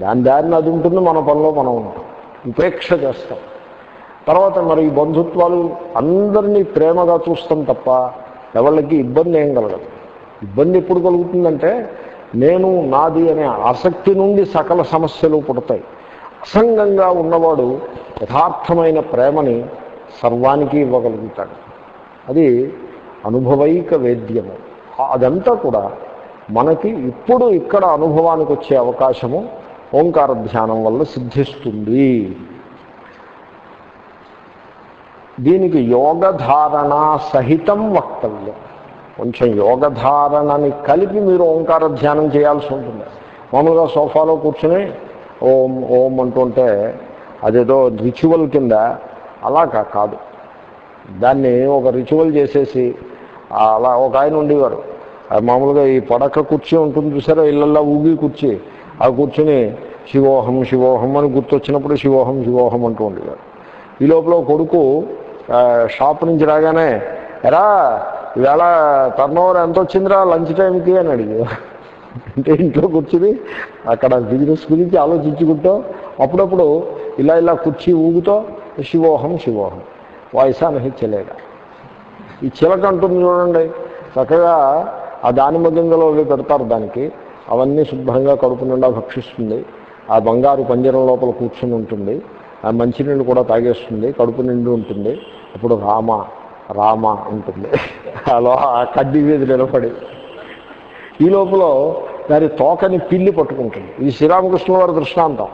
దాని దారిని అది ఉంటుంది మన పనిలో మనం ఉంటాం. ఉపేక్ష చేస్తాం. తర్వాత మరి ఈ బంధుత్వాలు అందరినీ ప్రేమగా చూస్తాం తప్ప ఎవరికి ఇబ్బంది ఏం కలగదు. ఇబ్బంది ఎప్పుడు కలుగుతుందంటే నేను నాది అనే ఆసక్తి నుండి సకల సమస్యలు పుడతాయి. అసంగంగా ఉన్నవాడు యథార్థమైన ప్రేమని సర్వానికి ఇవ్వగలుగుతాడు. అది అనుభవైక వేద్యము. అదంతా కూడా మనకి ఇప్పుడు ఇక్కడ అనుభవానికి వచ్చే అవకాశము ఓంకార ధ్యానం వల్ల సిద్ధిస్తుంది. దీనికి యోగధారణ సహితం వక్తవ్యం. కొంచెం యోగధారణని కలిపి మీరు ఓంకార ధ్యానం చేయాల్సి ఉంటుంది. మామూలుగా సోఫాలో కూర్చుని ఓం ఓం అంటుంటే అదేదో రిచువల్ కింద అలా కా- కాదు. దాన్ని ఒక రిచువల్ చేసేసి అలా ఒక ఆయన ఉండేవారు. మామూలుగా ఈ పడక కుర్చీ ఉంటుంది చూసారో? ఇళ్ళల్లో ఊగి కుర్చీ. ఆ కూర్చుని శివోహం శివోహం అని గుర్తొచ్చినప్పుడు శివోహం శివోహం అంటూ ఉండేవారు. ఈ లోపల కొడుకు షాప్ నుంచి రాగానే ఎరా ఇవాళ టర్న్ ఓవర్ ఎంత వచ్చిందిరా లంచ్ టైంకి అని అడిగారు అంటే ఇంట్లో కూర్చుని అక్కడ బిజినెస్ గురించి ఆలోచించుకుంటూ అప్పుడప్పుడు ఇలా ఇలా కుర్చీ ఊగుతో శివోహం శివోహం. వాయిసా నహించలేగా ఈ చిలక అంటుంది చూడండి. చక్కగా ఆ దానిమ్మ గింజలు అవి పెడతారు దానికి. అవన్నీ శుభ్రంగా కడుపు నిండా భక్షిస్తుంది. ఆ బంగారు పంజరం లోపల కూర్చుని ఉంటుంది. ఆ మంచినీళ్ళు కూడా తాగేస్తుంది. కడుపు నిండి ఉంటుంది. అప్పుడు రామ రామ ఉంటుంది అలా ఆ కడ్డీ మీద నిలబడి. ఈ లోపల దాని తోకని పిల్లి పట్టుకుంటుంది. ఇది శ్రీరామకృష్ణ వారి దృష్టాంతం.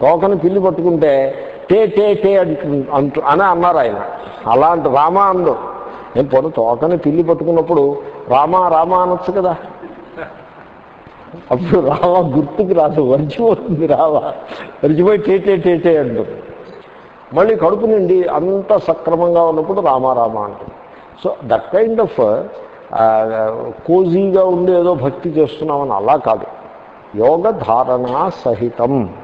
తోకని పిల్లి పట్టుకుంటే టే టే టే అంటు అని అన్నారు ఆయన. అలాంటి రామ అందు. నేను పొను తోకని పిల్లి పట్టుకున్నప్పుడు రామ రామ అనొచ్చు కదా. అప్పుడు రామ గుర్తుకు రాదు. మరిచిపోతుంది రామ. మరిచిపోయి టే టే టే టే అంటుంది. మళ్ళీ కడుపు నిండి అంత సక్రమంగా ఉన్నప్పుడు రామారామ అంటుంది. సో దట్ కైండ్ ఆఫ్ కోజీగా ఉండి ఏదో భక్తి చేస్తున్నామని అలా కాదు. యోగ ధారణ సహితం.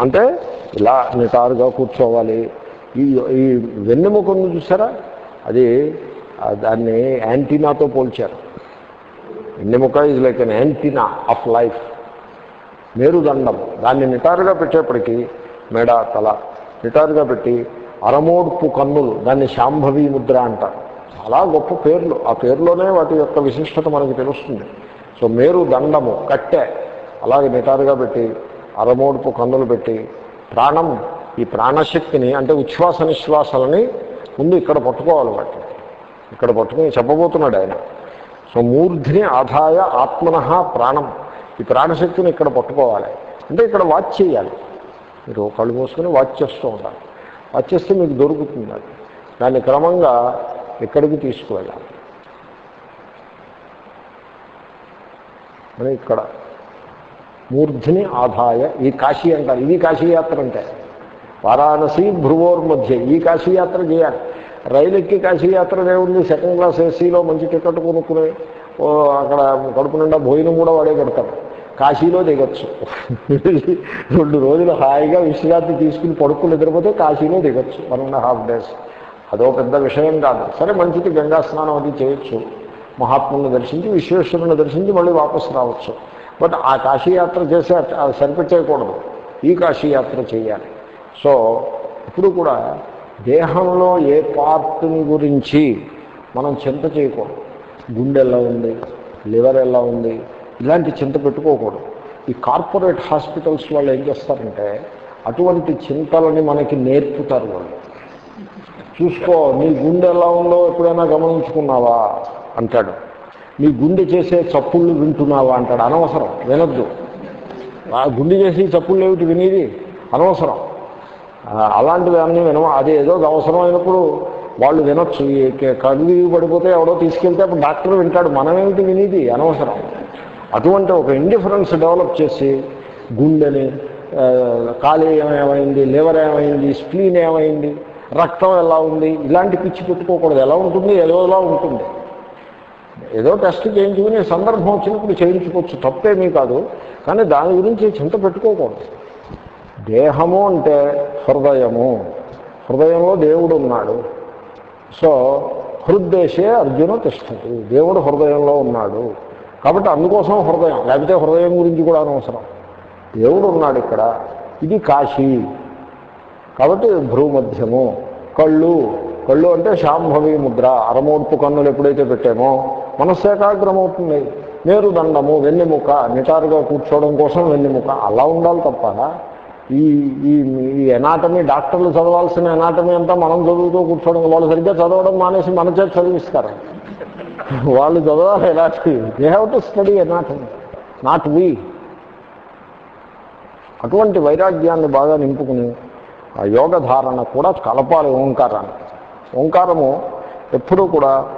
అంటే ఇలా నిటారుగా కూర్చోవాలి. ఈ ఈ వెన్నెముకను చూసారా? అది దాన్ని యాంటీనాతో పోల్చారు. వెన్నెముక ఇది like an antenna of life మేరుదండం. దాన్ని నిటారుగా పెట్టేప్పటికీ మెడ తల నిటారుగా పెట్టి అరమోడ్పు కన్నులు దాన్ని శాంభవి ముద్ర అంటారు. చాలా గొప్ప పేర్లు. ఆ పేరులోనే వాటి యొక్క విశిష్టత మనకి తెలుస్తుంది. సో మేరు దండము కట్టె అలాగే నిటారుగా పెట్టి అరమోడ్పు కన్నులు పెట్టి ప్రాణం ఈ ప్రాణశక్తిని అంటే ఉచ్ఛ్వాస నిశ్వాసాలని ముందు ఇక్కడ పట్టుకోవాలి వాటిని. ఇక్కడ పట్టుకుని చెప్పబోతున్నాడు ఆయన. సో మూర్ధిని ఆదాయ ఆత్మన ప్రాణం. ఈ ప్రాణశక్తిని ఇక్కడ పట్టుకోవాలి. అంటే ఇక్కడ వాచ్ చేయాలి. మీరు కళ్ళు మూసుకొని వాచ్ చేస్తూ ఉండాలి. వాచ్ చేస్తే మీకు దొరుకుతుంది అది. దాన్ని క్రమంగా ఎక్కడికి తీసుకువెళ్ళాలి? అని ఇక్కడ మూర్ధిని ఆదాయ ఈ కాశీ అంటారు. ఇది కాశీయాత్ర అంటే. వారాణసి భ్రువోర్ మధ్య ఈ కాశీయాత్ర చేయాలి. రైలు ఎక్కి కాశీయాత్ర ఏముంది సెకండ్ క్లాస్ ఏసీలో మంచి టికెట్ కొనుక్కుని అక్కడ కడుపు నిండా భోజనం కూడా వాడే పెడతారు కాశీలో దిగొచ్చు. రెండు రోజులు హాయిగా విశ్రాంతి తీసుకుని పడుకుని నిద్రపోతే కాశీలో దిగొచ్చు వన్ అండ్ హాఫ్ డేస్ అదో పెద్ద విషయం కాదు. సరే మంచిది గంగా స్నానం అది చేయొచ్చు. మహాత్ముని దర్శించి విశ్వేశ్వరుని దర్శించి మళ్ళీ వాపసు రావచ్చు. బట్ ఆ కాశీయాత్ర చేసే అది సరిపెట్టేయకూడదు. ఈ కాశీయాత్ర చేయాలి. సో ఇప్పుడు కూడా దేహంలో ఏ పార్ట్ని గురించి మనం చింత చేయకూడదు. గుండె ఎలా ఉంది? లివర్ ఎలా ఉంది? ఇలాంటి చింత పెట్టుకోకూడదు. ఈ కార్పొరేట్ హాస్పిటల్స్ వాళ్ళు ఏం చేస్తారంటే అటువంటి చింతలని మనకి నేర్పుతారు వాళ్ళు. చూసుకో నీ గుండె ఎలా ఉందో ఎప్పుడైనా గమనించుకున్నావా? అంటాడు. నీ గుండె చేసే చప్పుళ్ళు వింటున్నావా? అంటాడు. అనవసరం వినద్దు. ఆ గుండె చేసి చప్పుళ్ళు ఏమిటి వినేది? అనవసరం. అలాంటివి అన్నీ వినము అది ఏదో అవసరమైనప్పుడు వాళ్ళు వినొచ్చు. ఈ కళ్ళు పడిపోతే ఎవడో తీసుకెళ్తే అప్పుడు డాక్టర్ వింటాడు. మనమేమిటి వినేది? అనవసరం. అటువంటి ఒక ఇండిఫరెన్స్ డెవలప్ చేసి గుండెని ఆ, ఏమైంది లివర్ ఏమైంది స్ప్లీన్ ఏమైంది రక్తం ఎలా ఉంది ఇలాంటి పిచ్చి పెట్టుకోకూడదు. ఎలా ఉంటుంది ఏదోలా ఉంటుంది. ఏదో టెస్ట్ చేయించుకునే సందర్భం వచ్చినప్పుడు చేయించుకోవచ్చు. తప్పేమీ కాదు. కానీ దాని గురించి చింత పెట్టుకోకూడదు. దేహము అంటే హృదయము. హృదయంలో దేవుడు ఉన్నాడు. సో హృద్దేశే అర్జున తిష్టది. దేవుడు హృదయంలో ఉన్నాడు. కాబట్టి అందుకోసం హృదయం లేకపోతే హృదయం గురించి కూడా అనవసరం. దేవుడు ఉన్నాడు ఇక్కడ. ఇది కాశీ. కాబట్టి భ్రూమధ్యము. కళ్ళు. కళ్ళు అంటే శాంభవి ముద్ర. అరమోడ్పు కన్నులు ఎప్పుడైతే పెట్టామో మనస్సు ఏకాగ్రమవుతుంది. నేరు దండము వెన్నెముక నిటారుగా కూర్చోవడం కోసం వెన్నెముక. అలా ఉండాలి తప్ప ఈ ఈ ఈ ఎనాటమీ డాక్టర్లు చదవాల్సిన ఎనాటమీ అంతా మనం చదువుతూ కూర్చోవడం వాళ్ళు సరిగ్గా చదవడం మానేసి మన చేతి చదివిస్తారు. వాళ్ళు చదవాలి ఎలాంటి they have to study anatomy not we అటువంటి వైరాగ్యాన్ని బాగా నింపుకుని ఆ యోగ ధారణ కూడా కలపాలి ఓంకారాన్ని. ఓంకారము ఎప్పుడూ కూడా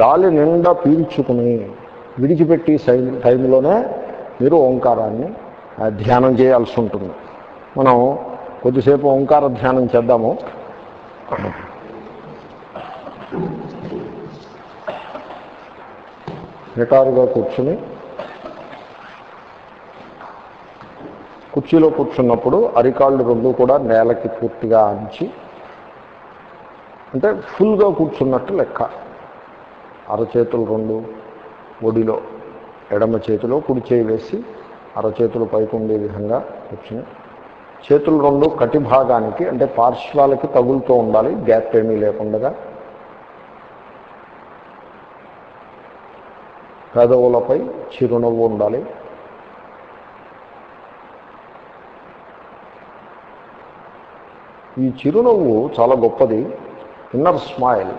గాలి నిండా పీల్చుకుని విడిచిపెట్టి సై- టైంలోనే మీరు ఓంకారాన్ని ధ్యానం చేయాల్సి ఉంటుంది. మనం కొద్దిసేపు ఓంకార ధ్యానం చేద్దాము. నిటారుగా కూర్చుని కుర్చీలో కూర్చున్నప్పుడు అరికాళ్ళు రెండు కూడా నేలకి పూర్తిగా అంచి అంటే ఫుల్గా కూర్చున్నట్టు లెక్క. అరచేతులు రెండు ఒడిలో ఎడమ చేతిలో కుడి చేయి వేసి అరచేతులు పైకి ఉండే విధంగా కూర్చుని. చేతులు రెండు కటి భాగానికి అంటే పార్శ్వాలకి తగులుతూ ఉండాలి గ్యాప్ ఏమీ లేకుండా. పెదవులపై చిరునవ్వు ఉండాలి. ఈ చిరునవ్వు చాలా గొప్పది. ఇన్నర్ స్మైల్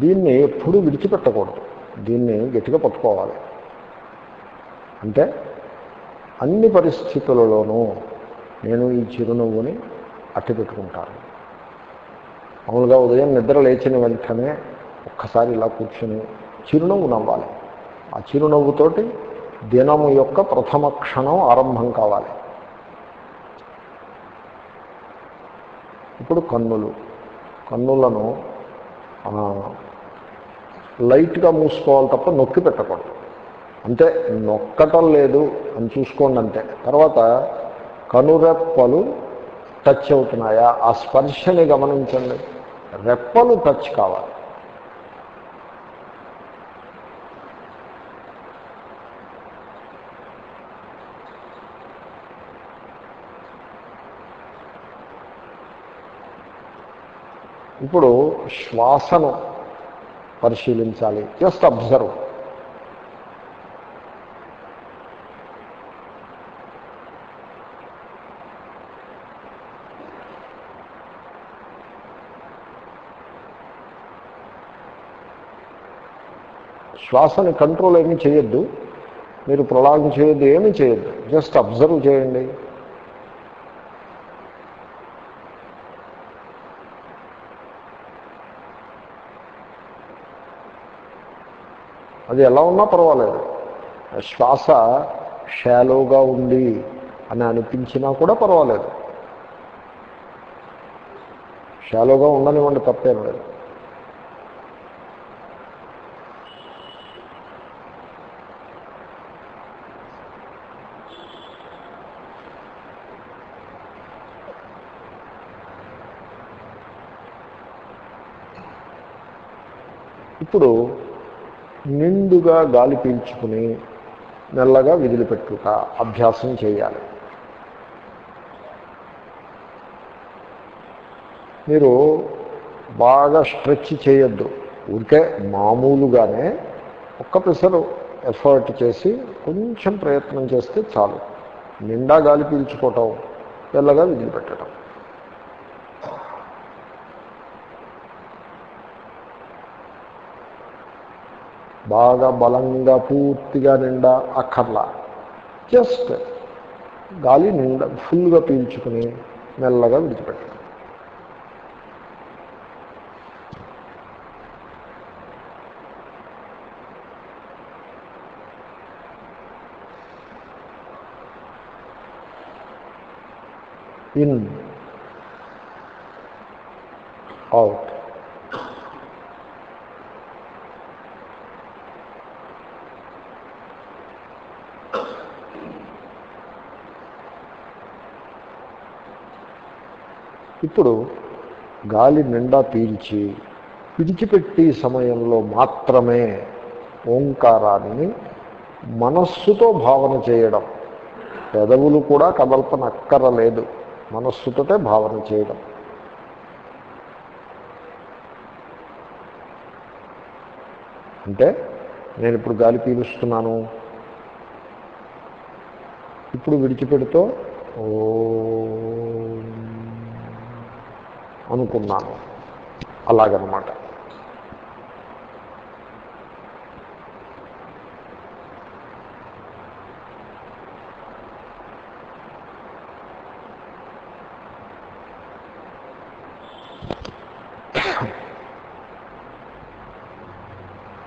దీన్ని ఎప్పుడూ విడిచిపెట్టకూడదు. దీన్ని గట్టిగా పట్టుకోవాలి. అంటే అన్ని పరిస్థితులలోనూ నేను ఈ చిరునవ్వుని అట్టి పెట్టుకుంటాను మామూలుగా ఉదయం నిద్ర లేచిన వెంటనే ఒక్కసారి ఇలా కూర్చొని చిరునవ్వు నవ్వాలి. ఆ చిరునవ్వుతోటి దినము యొక్క ప్రథమ క్షణం ఆరంభం కావాలి. ఇప్పుడు కన్నులు. కన్నులను లైట్గా మూసుకోవాలి తప్ప నొక్కి పెట్టకూడదు. అంటే నొక్కటం లేదు అని చూసుకోండి అంతే. తర్వాత కనురెప్పలు టచ్ అవుతున్నాయా? ఆ స్పర్శని గమనించండి. రెప్పలు టచ్ కావాలి. ఇప్పుడు శ్వాసను పరిశీలించాలి. జస్ట్ అబ్జర్వ్ శ్వాసని కంట్రోల్ ఏమీ చేయొద్దు. మీరు ప్రొలాంగ్ చేయొద్దు ఏమీ చేయొద్దు. జస్ట్ అబ్జర్వ్ చేయండి. అది ఎలా ఉన్నా పర్వాలేదు. శ్వాస షాలోగా ఉంది అని అనిపించినా కూడా పర్వాలేదు. షాలోగా ఉండనివ్వండి తప్పేం లేదు. ఇప్పుడు నిండుగా గాలి పీల్చుకుని మెల్లగా విదిలిపెట్టుట అభ్యాసం చేయాలి. మీరు బాగా స్ట్రెచ్ చేయొద్దు. ఊరికే మామూలుగానే ఒక్క పిసరు ఎఫర్ట్ చేసి కొంచెం ప్రయత్నం చేస్తే చాలు. నిండా గాలి పీల్చుకోవటం తెల్లగా విదిలిపెట్టడం. బాగా బలంగా పూర్తిగా నిండా అక్కర్లా. జస్ట్ గాలి నిండా ఫుల్గా పీల్చుకుని మెల్లగా విడిచిపెట్టాలి ఇన్ అవుట్ ఇప్పుడు గాలి నిండా పీల్చి విడిచిపెట్టి సమయంలో మాత్రమే ఓంకారాన్ని మనస్సుతో భావన చేయడం. పెదవులు కూడా కదల్పన అక్కరలేదు మనస్సుతోటే భావన చేయడం. అంటే నేను ఇప్పుడు గాలి పీలుస్తున్నాను. ఇప్పుడు విడిచిపెడుతూ ఓ అనుకున్నాను అలాగనమాట.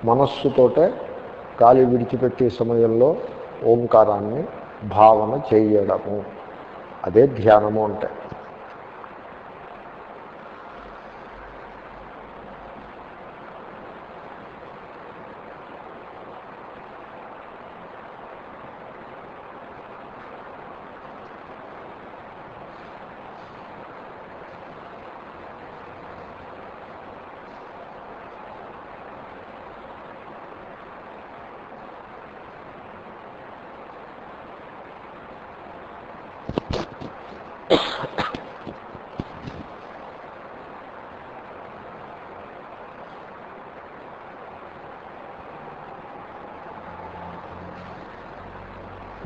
మనస్సుతోటే గాలి విడిచిపెట్టే సమయంలో ఓంకారాన్ని భావన చేయడము. అదే ధ్యానము అంటే.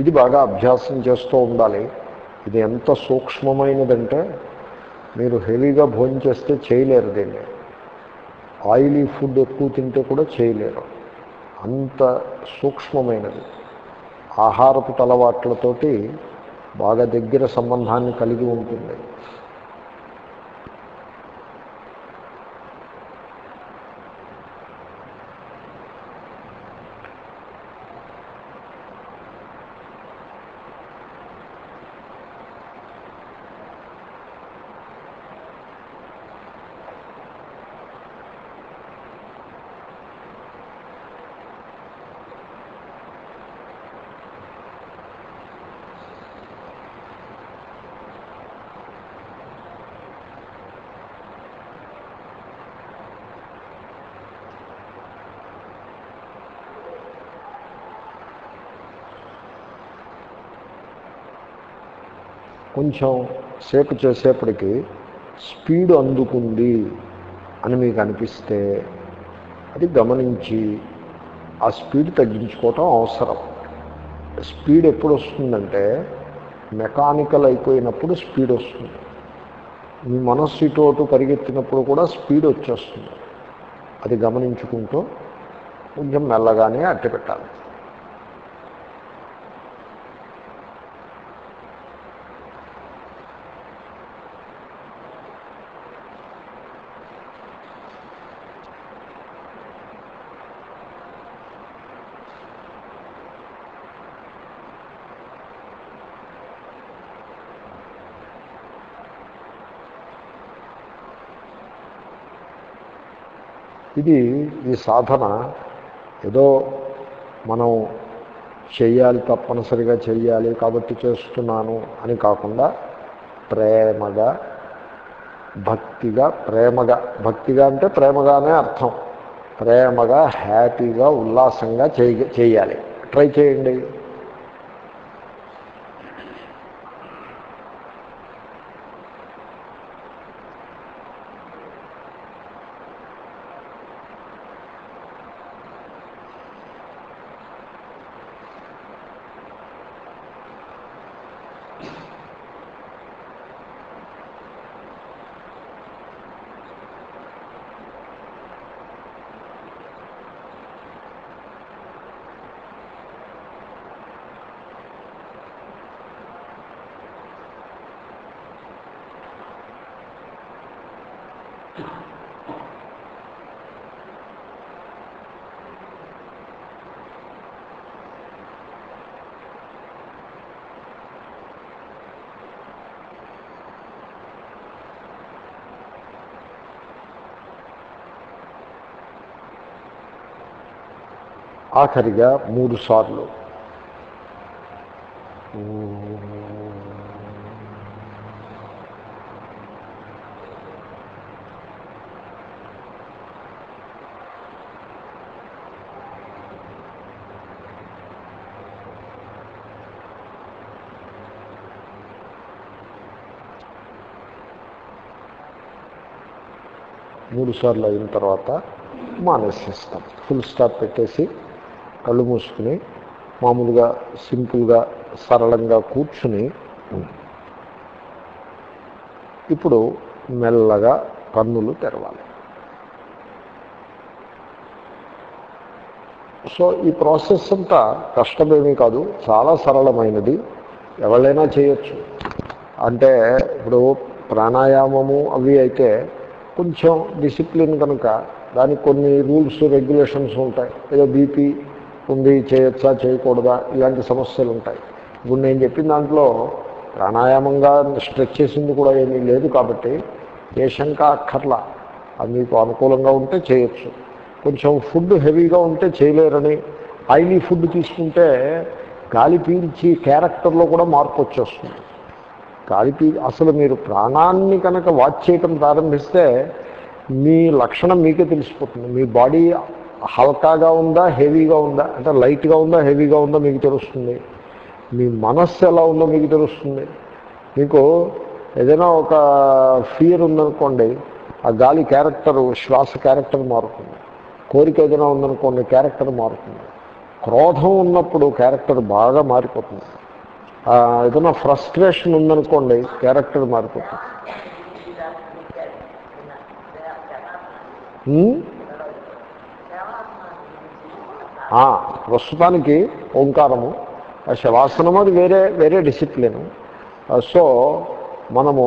ఇది బాగా అభ్యాసం చేస్తూ ఉండాలి. ఇది ఎంత సూక్ష్మమైనదంటే మీరు హెవీగా భోజనం చేస్తే చేయలేరు దీన్ని. ఆయిలీ ఫుడ్ ఎక్కువ తింటే కూడా చేయలేరు. అంత సూక్ష్మమైనది. ఆహారపు తలవాట్లతోటి బాగా దగ్గర సంబంధాన్ని కలిగి ఉంటుంది. కొంచెం సేపు చేసేపటికి స్పీడ్ అందుకుంది అని మీకు అనిపిస్తే అది గమనించి ఆ స్పీడ్ తగ్గించుకోవటం అవసరం. స్పీడ్ ఎప్పుడు వస్తుందంటే మెకానికల్ అయిపోయినప్పుడు స్పీడ్ వస్తుంది. మీ మనస్సు ఇటు అటు పరిగెత్తినప్పుడు కూడా స్పీడ్ వచ్చేస్తుంది. అది గమనించుకుంటూ కొంచెం మెల్లగానే అట్టి పెట్టాలి ఇది ఈ సాధన. ఏదో మనం చెయ్యాలి తప్పనిసరిగా చెయ్యాలి కాబట్టి చేస్తున్నాను అని కాకుండా ప్రేమగా భక్తిగా ప్రేమగా. భక్తిగా అంటే ప్రేమగానే అర్థం. ప్రేమగా హ్యాపీగా ఉల్లాసంగా చేయ చేయాలి. ట్రై చేయండి. ఆఖరిగా మూడు సార్లు. మూడు సార్లు అయిన తర్వాత మానేసేస్తాం. ఫుల్ స్టాప్ పెట్టేసి కళ్ళు మూసుకుని మామూలుగా సింపుల్గా సరళంగా కూర్చుని ఇప్పుడు మెల్లగా కన్నులు తెరవాలి. సో ఈ ప్రాసెస్ అంతా కష్టమేమీ కాదు చాలా సరళమైనది. ఎవరైనా చేయొచ్చు. అంటే ఇప్పుడు ప్రాణాయామము అవి అయితే కొంచెం డిసిప్లిన్ కనుక దానికి కొన్ని రూల్స్ రెగ్యులేషన్స్ ఉంటాయి. ఏదో బీపీ ఉంది చేయొచ్చా చేయకూడదా ఇలాంటి సమస్యలు ఉంటాయి ఇప్పుడు నేను చెప్పిన దాంట్లో ప్రాణాయామంగా స్ట్రెచ్ చేసింది కూడా ఏమీ లేదు కాబట్టి ఏ శంక అక్కర్లా. అది మీకు అనుకూలంగా ఉంటే చేయొచ్చు. కొంచెం ఫుడ్ హెవీగా ఉంటే చేయలేరని ఆయిలీ ఫుడ్ తీసుకుంటే గాలి పీల్చి క్యారెక్టర్లో కూడా మార్పు వచ్చేస్తుంది. గాలి పీ అసలు మీరు ప్రాణాన్ని కనుక వాచ్ చేయటం ప్రారంభిస్తే మీ లక్షణం మీకే తెలిసిపోతుంది. మీ బాడీ హల్కాగా ఉందా హెవీగా ఉందా? అంటే లైట్గా ఉందా హెవీగా ఉందా మీకు తెలుస్తుంది. మీ మనస్సు ఎలా ఉందో మీకు తెలుస్తుంది. మీకు ఏదైనా ఒక ఫియర్ ఉందనుకోండి ఆ గాలి క్యారెక్టర్ శ్వాస క్యారెక్టర్ మారుతుంది. కోరిక ఏదైనా ఉందనుకోండి క్యారెక్టర్ మారుతుంది. క్రోధం ఉన్నప్పుడు క్యారెక్టర్ బాగా మారిపోతుంది. ఆ, ఏదైనా ఫ్రస్ట్రేషన్ ఉందనుకోండి క్యారెక్టర్ మారిపోతుంది. ప్రస్తుతానికి ఓంకారము శవాసనము అది వేరే వేరే డిసిప్లిన్. సో మనము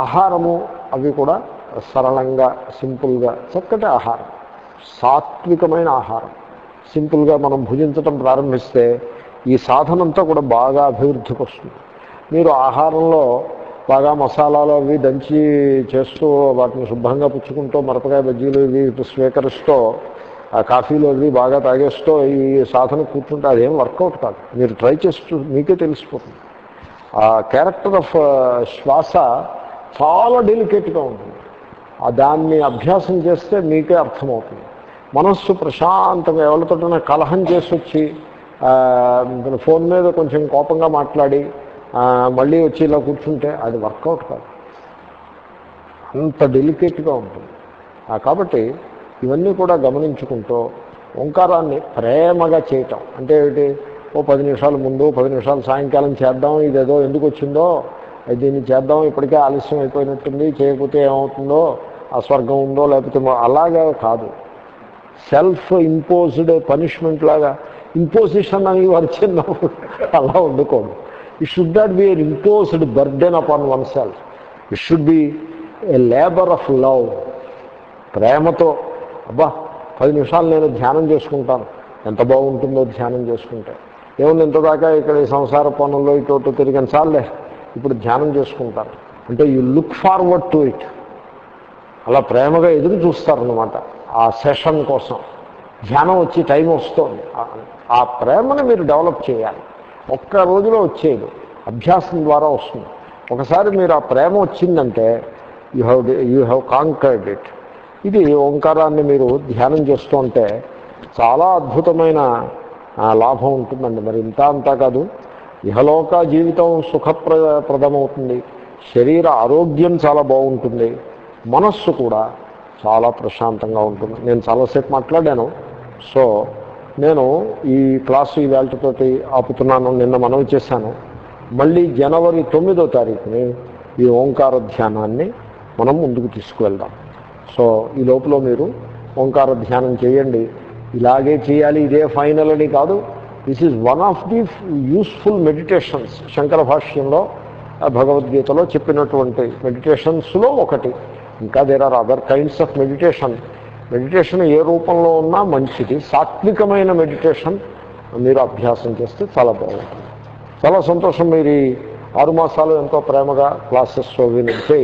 ఆహారము అవి కూడా సరళంగా సింపుల్గా చక్కటి ఆహారం సాత్వికమైన ఆహారం. సింపుల్గా మనం భుజించటం ప్రారంభిస్తే ఈ సాధనంతా కూడా బాగా అభివృద్ధికి వస్తుంది. మీరు ఆహారంలో బాగా మసాలాలు అవి దంచి చేస్తూ వాటిని శుభ్రంగా పుచ్చుకుంటూ మిరపకాయ బజ్జీలు ఇవి స్వీకరిస్తూ ఆ కాఫీలో అవి బాగా తాగేస్తూ ఈ సాధన కూర్చుంటే అదేం వర్కౌట్ కాదు. మీరు ట్రై చేస్తూ మీకే తెలిసిపోతుంది. ఆ క్యారెక్టర్ ఆఫ్ శ్వాస చాలా డెలికేట్గా ఉంటుంది. ఆ దాన్ని అభ్యాసం చేస్తే మీకే అర్థమవుతుంది. మనస్సు ప్రశాంతంగా ఎవరితోటైనా కలహం చేసి వచ్చి ఫోన్ మీద కొంచెం కోపంగా మాట్లాడి మళ్ళీ వచ్చి ఇలా కూర్చుంటే అది వర్కౌట్ కాదు. అంత డెలికేట్గా ఉంటుంది. కాబట్టి ఇవన్నీ కూడా గమనించుకుంటూ ఓంకారాన్ని ప్రేమగా చేయటం. అంటే ఏమిటి? ఓ పది నిమిషాల ముందు పది నిమిషాలు సాయంకాలం చేద్దాం ఇదేదో ఎందుకు వచ్చిందో? దీన్ని చేద్దాం ఇప్పటికే ఆలస్యం అయిపోయినట్టుంది చేయకపోతే ఏమవుతుందో? ఆ స్వర్గం ఉందో లేకపోతే అలాగా కాదు. సెల్ఫ్ ఇంపోజ్డ్ పనిష్మెంట్ లాగా ఇంపోజిషన్ అని వారు చిన్నప్పుడు అలా వండుకోండి. It should not be imposed burden upon oneself it should be a labour of love ప్రేమతో అబ్బా పది నిమిషాలు నేను ధ్యానం చేసుకుంటాను. ఎంత బాగుంటుందో ధ్యానం చేసుకుంటే. ఏముంది ఇంతదాకా ఇక్కడ ఈ సంసార పనుల్లో ఇటు తిరిగిన. సార్లే ఇప్పుడు ధ్యానం చేసుకుంటాను. అంటే you look forward to it అలా ప్రేమగా ఎదురు చూస్తారనమాట ఆ సెషన్ కోసం. ధ్యానం వచ్చి టైం వస్తుంది. ఆ- ఆ ప్రేమను మీరు డెవలప్ చేయాలి. ఒక్క రోజులో వచ్చేది అభ్యాసం ద్వారా వస్తుంది. ఒకసారి మీరు ఆ ప్రేమ వచ్చిందంటే you have you have conquered it ఇది ఓంకారాన్ని మీరు ధ్యానం చేస్తూ ఉంటే చాలా అద్భుతమైన లాభం ఉంటుందండి. మరి ఇంత అంతా కాదు. ఇహలోక జీవితం సుఖప్ర ప్రదమవుతుంది శరీర ఆరోగ్యం చాలా బాగుంటుంది. మనస్సు కూడా చాలా ప్రశాంతంగా ఉంటుంది. నేను చాలాసేపు మాట్లాడాను. సో నేను ఈ క్లాసు ఈ ఆపుతున్నాను. నిన్న మనవి చేశాను. మళ్ళీ జనవరి తొమ్మిదో తారీఖుని ఈ ఓంకార ధ్యానాన్ని మనం ముందుకు తీసుకువెళ్దాం. సో ఈ లోపల మీరు ఓంకార ధ్యానం చేయండి. ఇలాగే చేయాలి ఇదే ఫైనల్ అని కాదు. This is one of the useful meditations Shankara భాష్యంలో భగవద్గీతలో చెప్పినటువంటి మెడిటేషన్స్లో ఒకటి. ఇంకా there are other kinds of meditation meditation ఏ రూపంలో ఉన్నా మంచిది. సాత్వికమైన మెడిటేషన్ మీరు అభ్యాసం చేస్తే చాలా బాగుంటుంది. చాలా సంతోషం మీరు ఆరు మాసాలు ఎంతో ప్రేమగా క్లాసెస్ వినించి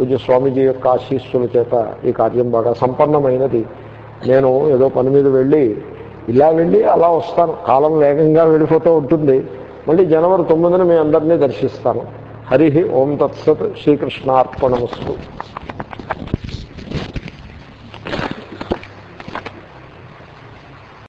పూజ్య స్వామీజీ యొక్క ఆశీస్సుల చేత ఈ కార్యం బాగా సంపన్నమైనది. నేను ఏదో పని మీద వెళ్ళి ఇలా వెళ్ళి అలా వస్తాను. కాలం వేగంగా వెళ్ళిపోతూ ఉంటుంది. మళ్ళీ జనవరి తొమ్మిదిన మీ అందరినీ దర్శిస్తాను. హరి ఓం తత్సత్ శ్రీకృష్ణార్పణమస్తు.